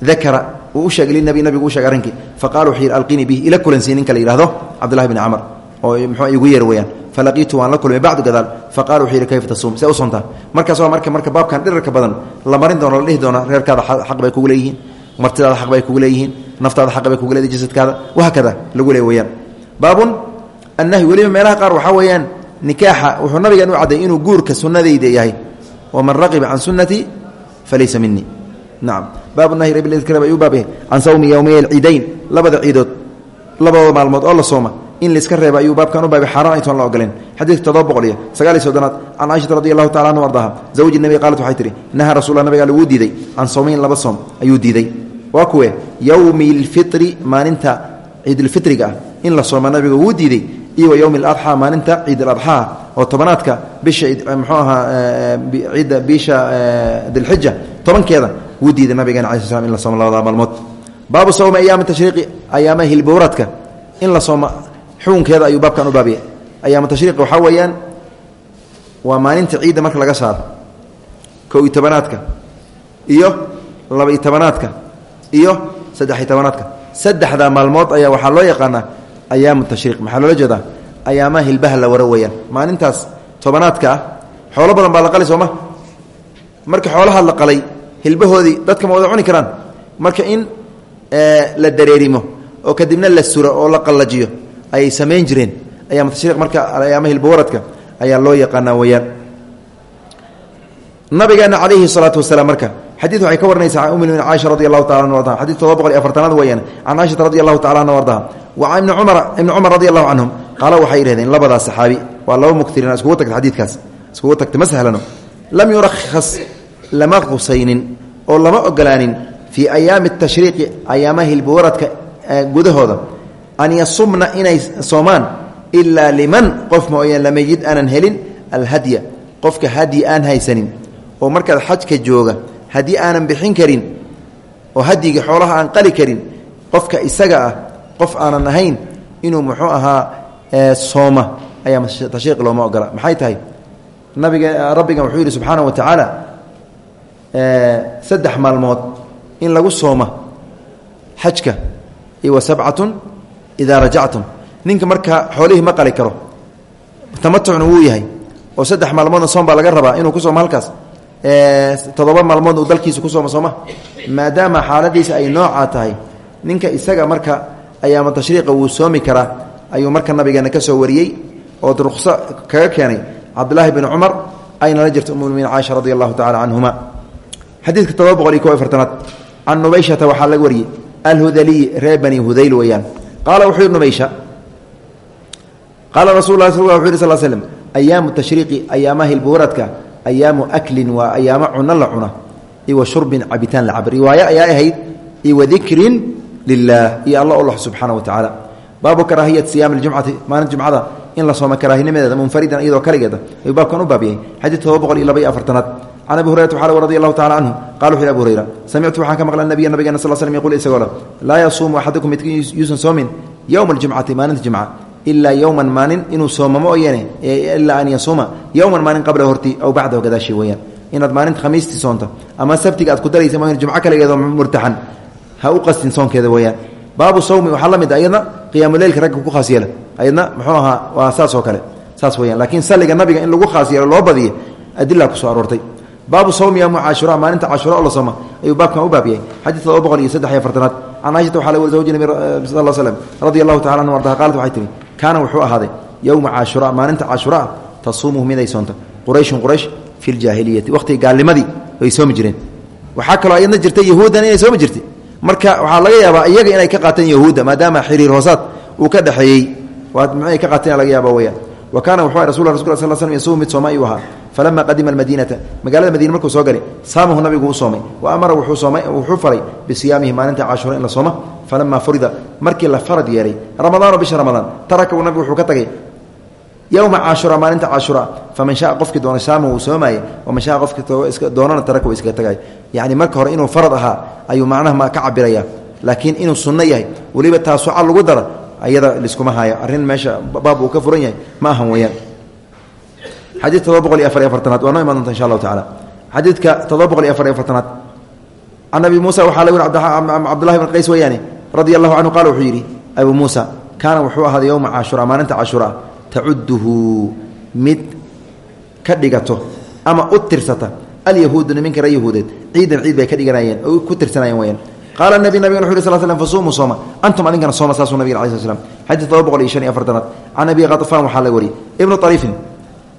Dakara wuu u sheegay linabi nabigu u sheegay arrinkii faqala wuxuu yidhi alqinii bihi ila kulansii ninka la yihahdo cabdullahi bni camar muxuu igu yeer weeyaan. Falaqiitu waan la kulmay bacdu gadaal. Faqala wuxuu kayfa tasuum? See u markaas waa marka marka baabkan dhirarka badan la marin doono la dhihi doona reerkaada xaq bay kugu leeyihiin. Martidaada xaq bay kugu leeyihiin. Naftaada xaq bay kugu leedahay jasadkaada wahaakada lagu leey baabun annahyi weliba meelaha qaar waxaa weeyaan nikaaxa wuxuu nabigan u cadday inuu guurka sunnadayda yahay. Waman raqiba can sunnatii falaysa minii nacam baabu nahyi rabilkra ayuu baab yahay can sawmi yowmay alciidayn. Labada ciidood labadooda maalmood oo la sooma in laiska reeba ayuu baabkan u baabay xaaraan aytoon la ogoleen xadiidka todoba boqol iyo sagaal iyo soddonaad can caaishata radi allahu tacala anhu ardaha zawji nebiga qaalat waxay tihi nahaa rasulla nabiga laguu diiday can sawmayn laba soom ayuu diiday. Waa kuwe yowmi lfitri maalinta ciidulfitriga ah in la sooma nabiga wuu diiday iyo wa yowmi aladxaa maalinta ciid aladxaa oo tobanaadka bisha muxuu ahaa ciidda bisha dilxija tobankeeda wuu diiday nabigeena cala sl slam in la sooma labada maalmood. Baabu sawmi ayaami tashriiqi ayaamaha hilbowradka in la sooma xukunkeeda ayuu baabkan u baabiyay ayaama tashriiqi waxaa weeyaan waa maalinta ciidda marka laga saaro. Kow iyo tobanaadka iyo laba-iyo tobanaadka iyo saddex-iyo tobanaadka saddexdaa maalmood ayaa waxaa loo yaqaanaa ayaamu tashriiq. Maxaa loola jeedaa? Ayaamaha hilbaha la waro weeyaan. Maalintaas tobanaadka ah xoolo badan baa la qali sooma. Marka xoolaha la qalay hilbahoodii dadka ma wada cuni karaan. Marka in la dareerimo oo kadibna la suro oo la qallajiyo ayay samayn jireen. Ayaama tashriiq marka ayaama hilbawaradka ayaa loo yaqaanaa weeyaan. Nabigeena calayhi salaatu wasalaam marka xadiid waxay ka waranaysaa can ummi caaisha radi taala anhu ardaha xadid todoba boqol iyo afartanaad weeyaan can caaishata tacala anhu ardaha wa ibni cumara ibni cumar radi allahu canhum qaala waxay yidhahdeen labadaas saxaabi waa laba mugtiriin iskugu tagta xadiidkaas iskugu tagta ma lam yurakhas lama qusaynin oo lama ogolaanin fii ayaami tashriiqi ayaamaha hilbawaradka gudahooda an yasumna inay soomaan ilaa liman qof mooyaan lama yid aanan helin alhadya qofka hadyi aan haysanin. Oo markaad xajka jooga haddii aanan bixin karin oo hadyigii xoolaha aan qali karin qofka isaga ah qof aanan ahayn inuu muxuu ahaa sooma ayaa tashriiq looma ogola. Maxay tahay? Nabiga rabbigan wuxuu yidhi subxaana wa tacaala saddex maalmood in lagu sooma xajka iyo wa sabcatun idaa rajactum ninka markaa xoolihii ma qali karo tamatucna wuu yahay oo saddex maalmoodna soom baa laga rabaa inuu ku sooma halkaas todoba maalmood uu dalkiisa ku sooma sooma maadaama xaaladiisa ay noocaa tahay ninka isaga marka ayaama tashriiqa wuu soomi karaa ayuu marka nabigeena ka soo wariyey oo ruqso kaga keenay cabdulaahi bn cumar ayna la jirta ummuminiin caaisha radi allahu tacala canhuma xadiidka todoba boqol ko iyo fartanaad can nubayshata waxaa laga wariyey alhudaliyi reer bani hudayl weeyaan qaala wuxuu yidhi nubaysha qaala rasul lah wuxu yhi sal slm ayaamu tashriiqi ayaamaha hilbawaradka ayaamu aklin waa ayaamo cuno la cuna iyo wa shurbin cabitaan la cab riwaayo ayaa ahayd iyo wadikrin lilah iyo alla allah subxaana wa tacaala baabu karaahiyat siyaami ljumcati maalin jumcada in la sooma karaahinimadeeda munfaridan iyadoo kaligeeda ayuu baabkan u baab yahay xadiid todoba boqol iyo laba iyo can abi hurayrata waxaa radi allahu tacala canhu qala wuxu yhi abu hurayra samictu waxaan ka maqla nabiya nabigena sal slm yqul isagoo le laa yasuumu axadukum midkiin yuusan soomin yowma aljumcati maalinta jimca ilaa yowman maalin inuu sooma ma oyane ilaa an yasuuma yowman maalin qabla horti aw bacdahu gadaashi weyaan inaad maalinta khamiistii soonta ama sabtiga aad ku daraysa ma jumco kale iyadoo murtaxan ha u qastin soonkeeda weyaan baabu sawmi waxaa la mid ayadna qiyaamuleylka ragga ku khaas yeela ayadna muxuu ahaa waa saas oo kale saas weyaan laakiin salliga baabu sawmi yowma caashura maalinta caashura oo la sooma ayuu baabkan u baab yahay xadiid todoba boqol iyo saddex iyo afartanaad can caaishata waxaa la weri zawji nabi sal slm radia allahu tacala anhu ardaha qaalat waxay tihi kaana wuxuu ahaaday yowma caashura maalinta caashura tasuumuhu miday soonta qurayshun quraysh fi ljaahiliyati waqhtiga gaalnimadii way soomi jireen. Waxaa kaloo ayadna jirtay yahuuddan inay soomi jirtay. Marka waxaa laga yaabaa iyaga inay ka qaateen yahuudda maadaama xiriir hoosaad uu ka dhexeeyey. Waa micay ka qaateen laga yaaba weyaan wa kaana wuxuu rasul rasul sal slm yasuumu mid sooma ayuu ahaa falama qadima almadiinata magaalada madiina markuu soo galay saamahu nabigu u soomay wa amara wuxuu faray bisiyaamihi maalinta caashura in la sooma falama furida markii la farad yeelay ramadaano bisha ramadaan taraka uu nabigu wuxuu ka tagay yowma caashura maalinta caashura faman shaa qofkii doona saama uu soomaayey waman shaa qofkii doonana taraka uu iskaga tagay yacni marka hore inuu farad ahaa ayuu macnaha ka cabiraya laakiin inuu sunno yahay weliba taasuca lagu dara ayada liskuma haayo uu xadiid todoba boqol iyo afar iyo afartanaad. Waa noo imaan doonta insha allahu tacala xadiidka todoba boqol iyo afar iyo afartanaad. Can abi muusa waxaa la weri cabdullahi bn qays weeyaane radia allahu canhu qaala wuxuu yidhi abuu muusa kaana wuxuu ahaaday yowma caashura maalinta caashura tacuduhu mid ka dhigato ama u tirsata alyahuudu niminka ree yahuudeed. Ciidan ciid bay ka dhiganayeen oo ku tirsanayeen weyaan qaala nabi nabigana wuxu yh sl slm fasuumuu sooma antum adinkana sooma saasuu nabig ala sl ibnu ariifin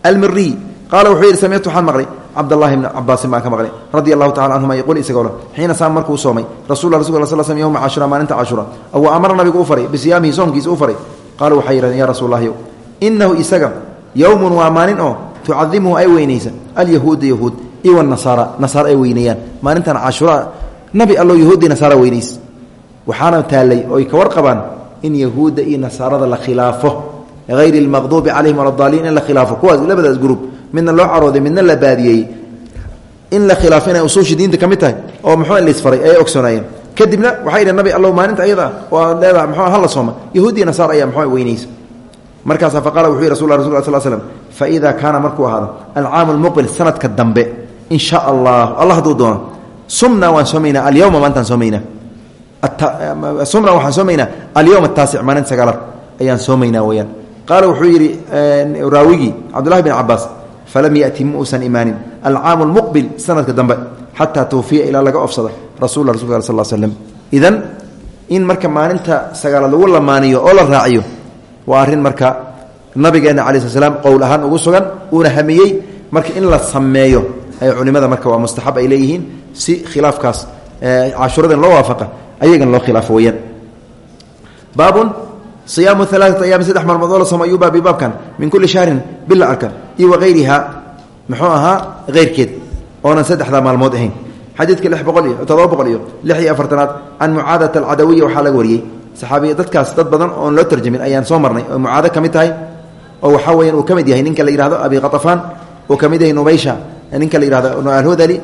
almiriy qaala wuxuu yidhi samictu waxaan maqlay cabdllahi bni cabaasin baan ka maqlay radia allahu tacala canhuma yaquul isagoo xiina saam markuu soomay rasul rasul sl slm yowma cashura maalinta cashura aw amara nabigu u faray bisiyaamihi soomkiisa u faray qaala waxay yidhahdeen ya rasuul lahyo inahu isaga yowmun waa maalin oo tucadimuhu ay weynaysa alyahuuda yahuud iwa nasaara nasaara ay weyneeyaan maalintan cashura nabi allo yahuuddii nasaara weynays waxaana taallay oy ka warqabaan in yahuudda iyo nasaarada la khilaafo hayri lmaqduubi calayhim wala daaliin in la khilaafo kuwaas labadaas gruub midna loo carooday midna la baadiyey in la khilaafo inay usuushi diinta ka mid tahay oo muxuu lisfaray ayay ogsoonaayeen kadibna waxay dhhen nabi allow maalinta ayada oo aad leedaha muxuu hala sooma yahuudiya nasaara ayaa muxuu weynaysa markaasaa faqala wuxuu yih rasul rasul sl slm faida kaana markuu ahaado alcaamu lmuqbil sanadka dambe in sha allah allah hadduu doono sumnaa waan soomaynaa alyowma maantaan soomaynaa sumnaa waxaan soomaynaa alyowm ataasic maalinta sagaalaad qaala wuxuu yidhi raawigii cabdullahi bin cabaas falam yati ma uusan imaanin. Alcaamu lmuqbil sanadka dambe xataa tawfiya ilaa laga ofsada rasul rasulka sal slm idan in marka maalinta sagaalaad lagu lamaaniyo oo la raaciyo waa arrin marka nabigeena cala sl slam qowl ahaan ugu sugan uuna hamiyey marka in la sameeyo. Ay culimada marka waa mustaxab ay leeyihiin si khilaafkaas cashuradan loo waafaqa ayagan loo khilaafo weyaan صiyaamu alaaثat ayaami saddex maalmood oo la sooma ayuu baabi baabkan min kuli shahrin bila arkan iyo wagayriha muxuu ahaa keyrkeed oonan saddexdaa maalmood ahayn. Xadiidka lix boqol iyo todoba boqol iyo lix iyo afartanaad can mucaadata alcadawiya waxaa laga wariyey saxaabiya dadkaas dad badan oon loo tarjamin ayaan soo marnay oo mucaado ka mid tahay oo waxaa weyan uu ka mid yahay ninka la yihahdo abi khatafaan uu ka mid yahay nubaysha ninka la yihahdo alhodali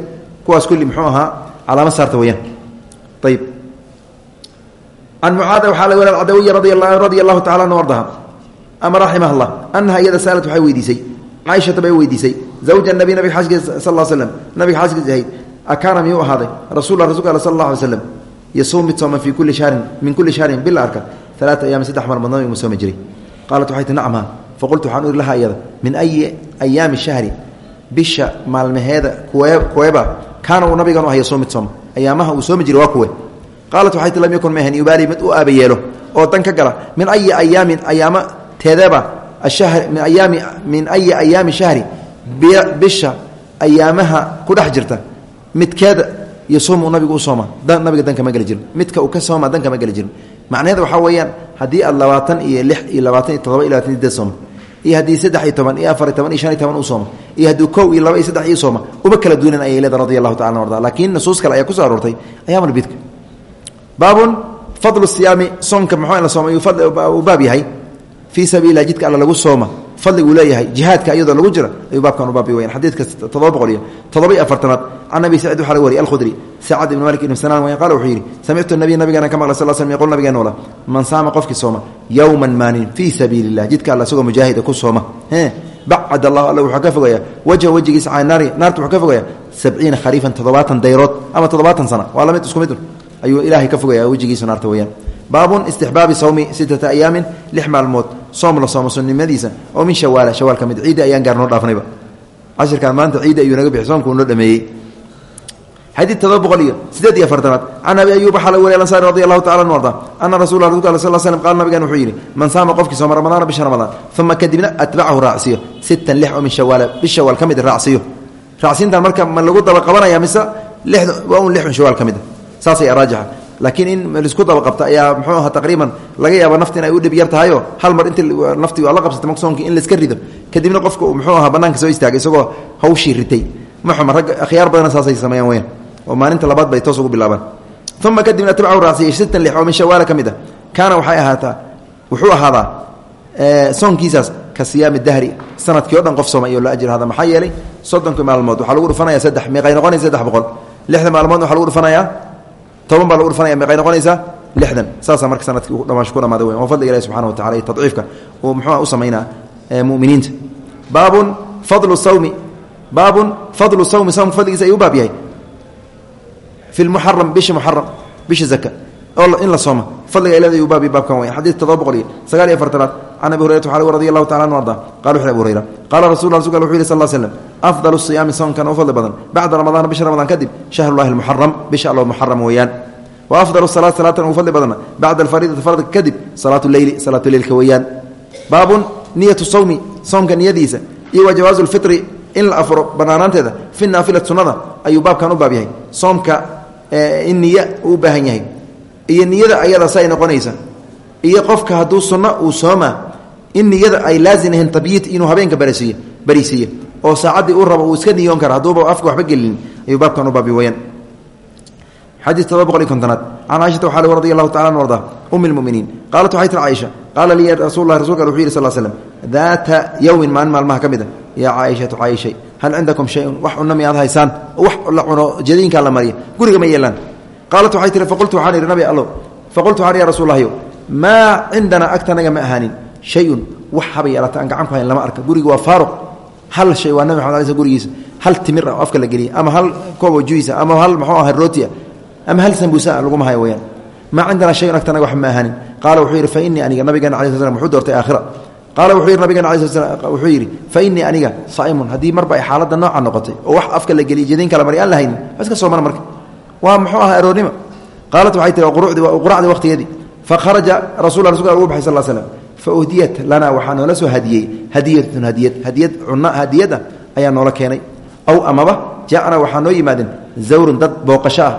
kuwaas kulli muxuu ahaa calaamo saarta weyaan ayib can mucaada waxaa laga wariya cadawiya radia allahu tacala anhu ardaha. Ama raximah llah anaha iyada saalat waxay weydiisay. Caaishata bay weydiisay. Zawja nabi nabiga xaaskiisa sal l slam nabiga xaaskiisa ahayd. Akaana miyuu ahaaday? Rasul rasulka al sal allah alay slam yasuum mid sooma fii kulli shahrin min kulli shahrin bil arka. Alaata ayaami saddex maalmood nabigu ma soomi jiray. Qaalat waxay ti nacma faqultu waxaan u iri lahaa iyada min ayi ayaami shahri bisha maalmaheeda kuwee kuweeba kaana uu nabigan u ahay yasuum mid sooma ayaamaha uu soomi jiray waa kuwe qaalat waxay ti lam yakun mahan yubaali mid u aabayeelo oo dan ka gala. Min ayi ayaamin ayaama teedeeba ashahri min ayaami min ayi ayaami shahri bisha ayaamaha ku dhex jirta. Midkeeda yasuumu nabigu u sooma nabiga dan kama geli midka uu ka sooma dan kama geli jirin. Macnaheeda weeyaan haddii aad iyo lix iyo labaatan iyo todoba iyo labatan deed sooma iyo haddii saddex iyo toban iyo afar iyo toban iyo shan iyo toban u sooma iyo haddii kow iyo laba iyo saddex iyo sooma uma kala duunan ayay leeda radi allahu tacala laakiin nusuus kale ayaa ku soo aroortay ayaamulbidka baabun fadlu siyaami soomka muxuu in la sooma uu baab yahay. Fii sabiililah jidka alla lagu sooma fadliga uu leeyahay jihaadka iyadoo lagu jira ayuu baabkan u baabi weyan xadiidka toddoba boqol iyo toddoba iyo afartanaad can abi sacid waxaa laga wariy alkhudri sacad ibn malik ibn sanaan weyan qala wuxuu yidhi samictu nabiy nabigeena ka maqlay sal slm yqul nabigeena ola man saama qofkii sooma yowman maalin fii sabiili illah jidka alla isagoo mujaahida ku sooma. Bacad allahu alla wuxuu ka fogayaa wajha wejigiisa can naari naarta wuxuu ka fogayaa sabciina khariifan toddobaatan dayrood ama toddobaatan sana. Waa la mid isku mid ayuu ilaahay ka fogaya wejigiisa naarta weyaan baabun istixbaabi sawmi sittata ayaamin lix maalmood soom la soomo sunnimadiisa oo min shawaala shawaal ka mid ciidda ayaan gaar noo dhaafanayba cashirkan maanta ciidda ayuu naga bixi soomkuu noo dhameeyey. Xadiid todoba boqol iyo sideed iyo afartanaad can abi ayuub waxaa laga wariy ansaari radi allahu tacala anu arda ana rasuula rasulka al sal slm qala nabigan wuxuu yidhi man saama qofkii sooma ramadaana bisha ramadaan uma kadibna atbacahu raacsiyo sittan lix oo min shawaala bish shawaal ka mid raacsiyo. Raacsiintan marka ma lagu daba qabanaya mise waa un lix un shawaal ka saasay raajixa laakiin in la isku daba qabta ayaa muxuu aha taqriiban laga yaaba nafti in u dhib yar tahayo. Hal mar inti nafti waa la qabsatay maksoonki in laiska rido. Kadibna qofka uu muxuu ahaa banaanka soo istaagay isagoo hawshii ritay. Maxuma ragga akhyaar badana saasay sameeyaan weyaan oo maalinta labaad bay toos ugu bilaabaan. Uma kadibna atbacu raacsiya sittan lix oo min shawaala ka mid a kaana waxay ahaataa wuxuu ka siyaami dahri. Sanadkii o dhan qof sooma iyo la ajir hada maxaa yeelay soddonka maalmood waxaa lagu dhufanaya saddex meeqay noqonaysa saddex boqol. Lixda maalmood waxaa lagu dhufanayaa toban baa lagu dhufanaya meeqay noqonaysaa? lixdan. Saasaa marka sannadkii dhamaasho ku dhamaada weyn. Oo fadliga ilahi subxana wa tacala iyo tadciifka uu muxuuha u samaynaa muminiinta. Baabun fadlu sawmi baabun fadlu sawmi sawmka fadligiisa ayuu u baab yahay. Fi lmuxaram bisha muxaram in la sooma fadliga ilada ayuu baabi baabkan weyn xadiid todoba boqol iyo sagaal iyo afartanaad can abi hurayrata waxaa radi allahu tacala anu arda qala wuxu abu hurayra qaala rasul rasulka wuxu yidhi sal l slem afdal siyaami soonkan u fadli badan. Bacda ramadaan bisha ramadaan kadib shahrullahi almuxaram bisha allo muxaram weeyaan. Wa afdal salaat salaatan ugu fadli badana bacda alfariidati faradka kadib salaatu leyli salaatu leylka weeyaan. Baabun niyatu sawmi soomka niyadiisa iyo wa jawaazu lfitri in la afuro banaanaanteeda fi naafilati sunnada ayuu baabkan u iyo niyada ayada say noqonaysa. Iyo qofka hadduu sunno uu sooma in niyada ay laazim ahayn tabyiit inuu habeenka barisiiyo bariisiiyo oo saacaddii uu rabo uu iska niyoon kara hadduuba afka waxba gelin ayuu baabkan u baabi weyaan xadiid todoba boqol iyo kontonaad. Can caaishata waxaa lg radi allahu tacala an arda umi lmuminiin qaalat waxay tiri caaisha qaala lii rasuul lahi rasulka wuxuu yidhi sal slm daata yowmin maalin maalmaha ka mid a yaa caaishatu caaishay hal cindakum shayun? Wax cunno miyaad haysaan? Yeelaan qaalat waxay tihi faqultu waxaan idhi nabi allow faqultu waxaan ya rasul lahyo maa cindanaa agtanaga ma ahaanin. Shayun wax haba yeelata aan gacan ku hayn lama arka. Guriga waa faaruq. Hal shay waa nabi maxamed alay gurigiisa. Hal timir ah oo afka la geliya ama hal koob oo juisa ama hal muxuu aha rootia ama hal sambuusa laguma hayo weyaan maa shayun agtanaga wax ma ahaanin. Qaala wuxuu yidhi fa innii aniga nabigeena alai sl wuxuu doortay aakhira. Qaala wuxuu yidhi nabigeena alai sl wuxuu yidhi fa innii aniga saa'imun haddii marba ay xaaladda nooca noqotay oo wax afka la geliya jadiin kala mari aan la haynin waa iska soomana marka waa muxuu aha aroornimo qaalat waxay tihi quracdi waqtigeedii fakharaja rasul rasulka ugu baxay sal slm fauhdiyat lanaa waxaa noola soo hadiyey. Hadiyatun hadiyad hadiyad cunno hadiyad ah ayaa noola keenay. Aw amaba jacna waxaa noo yimaadeen zawrun dad booqasho ah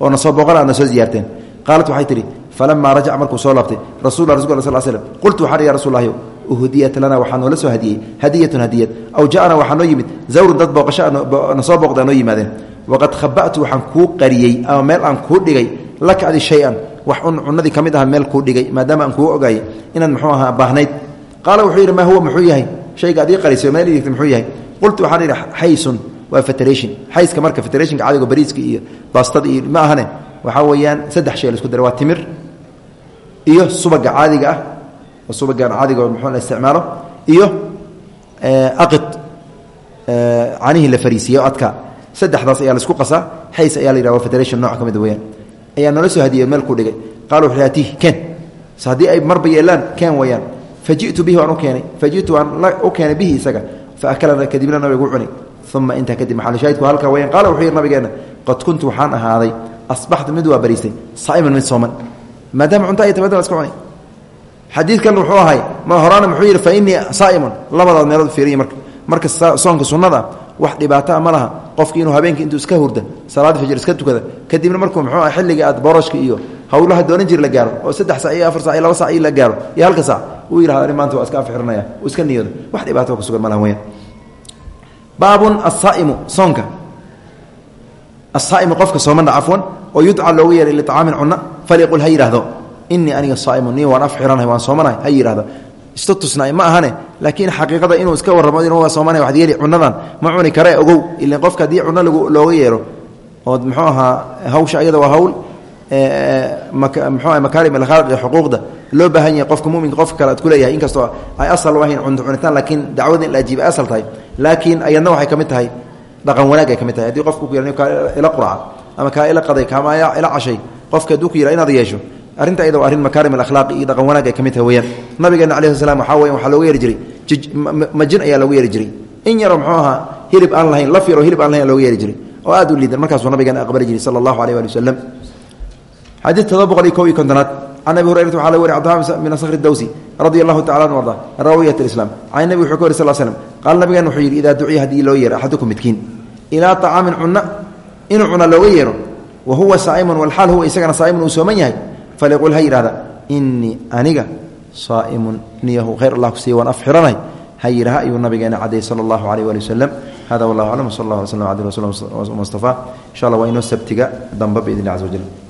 oo booqan na soo ziyaarteen. Qaalat waxay tihi falamaa rajac markuu soo laabtay rasul rasulka sal slm qultu waxaan ya rasul lahyo uhdiyat lana waxaa noola soo hadiyey. Hadiyatun hadiyad. Aw jacna waxaa noo yimid zawrun dad booqasho na soo booqda waqad khaba'tu waxaan kuu qariyey ama meel aan kuu dhigay laka adi shay-an wax un cunadii ka mid aha meel kuu dhigay maadaama aan kuu ogaayay inaad muxuu ahaa baahnayd qaala wuxuu yidhi maa huwa muxuu yahay shayga adii qarisay meel dhigtay muxuu yahay qultu waxaan idhi xaysun waa federation xayska marka federationka cadigo bariiska iyo baastada iyo ma ahane waxaa weeyaan saddex shay la isku daray waa timir iyo subaga caadiga ah oo subagan caadiga oo muxuu la isticmaalo iyo aqid canihii la fariisiye o adka saddexdaas ayaa la isku qasaa xays ayaa la yidhah federation nooc ka mid weyaan ayaa noola soo hadiyey meel kuu dhigay. Qaala wuxuu atiih keen ay marba yeelaan keen wayaan fa bihi waan u keenay. Fa waan u keenay bihi isaga. Fa akalana kadibna nabigu cuni uma intaa kadib maxalushaahidku halkaa wayaan qaala wuxuu yidhi nabigeena qad kuntu waxaan ahaaday asbaxtu mid waa bariistay saa'iman mid sooman. Maadaama cunto ay tabadan iska cunay. Xadiidkan wuxuu ahay ma horaana muxuu yidhi fa innii saa'imun labadaad meelood fiiriya marka. Marka soonka sunnada wax dhibaataa ma laha. Qofki inuu habeenki intuu iska hurda salaada fajr iska tukada kadibna markuu muxuu ah xilliga aad boroshka iyo hawlaha doonan jir la gaaro oo saddex sac iyo afar sac iyo laba sac iyo la gaaro iyo halka sac uu yidhahda ani maanta waa iska afxiranaya uu iska niyooda wax dhibaato ku sugan ma weyaan baabun asaa'imu soonka. Asaa'imu qofka soomana cafwan oo yudca loogu yeehay liطcaamin cunna falyaqul ha yidhaahdo. Inii aniga saa'imu nii waan afxiranahay waan soomanahay ha yidhahdo statusna ma ahane. Laakiin xaqiiqada inuu iska waa soomaaliya waxad yeeli cunadan. Ma cuni kare ogow. Ilan qofka haddii cuno looga yeero ood muxuu ahaa hawsha ayada waa hawl mxuu makaarim alkhalq iyo xuquuqda. Loo baahan yahay qofka muminka qofka kale ad ku leeyahay. Inkastoo ay asal ahayn cunitaan laakiin dacwada in la ajiiba asal tahay. Laakiin ayadna waxay ka mid tahay dhaqan wanaag ay ka mid tahay. Haddii qofku ku yira ila qurca ama kaa ila qaday kaama ila cashay qofka hadduu ku yira inaad yeesho arrinta ayada waa arrin makaarim alakhlaaq iyo ka mid tahay weyaan nabigeena alayhi slam waxaa weya waxaa looga yeeri jiray. Majin ayaa looga yeeri jiray. In yaroo muxuu hilib aan lahayn laf yaroo hilib aan lahayn looga yeeri jiray. Oo aad u liidan markaasuu nabigeena aqbali jiray sala allahu aleyh waali wasalam xadiid todoba boqol iyo kow iyo kontonaad. Can abi hurayrata waxaa laga wariy cabdiraxman bin sakhr dawsi radia allahu tacala anu arda rawiyat islam can nabi wuxuu ka wari sal slm qaala nabigeena wuxuu yidhi idaa duciya haddii loo yeero axadukum midkiin. Ilaa طacaamin cunna inuu cuna looga wa huwa saa'imun walxaal huwa isagana saa'imun uu faliqul ha yidhahda inii aniga saa'imun niyahu khayr allah ku siiya waan afxiranahay ha yidhaha ayuu nabigeena caday sala allahu aleyh waali wasalam hada wallahu aclam wsal allah ala slm abdi rasul mustafa insha allah waa inoo sabtiga damba biidn illahi caza wajal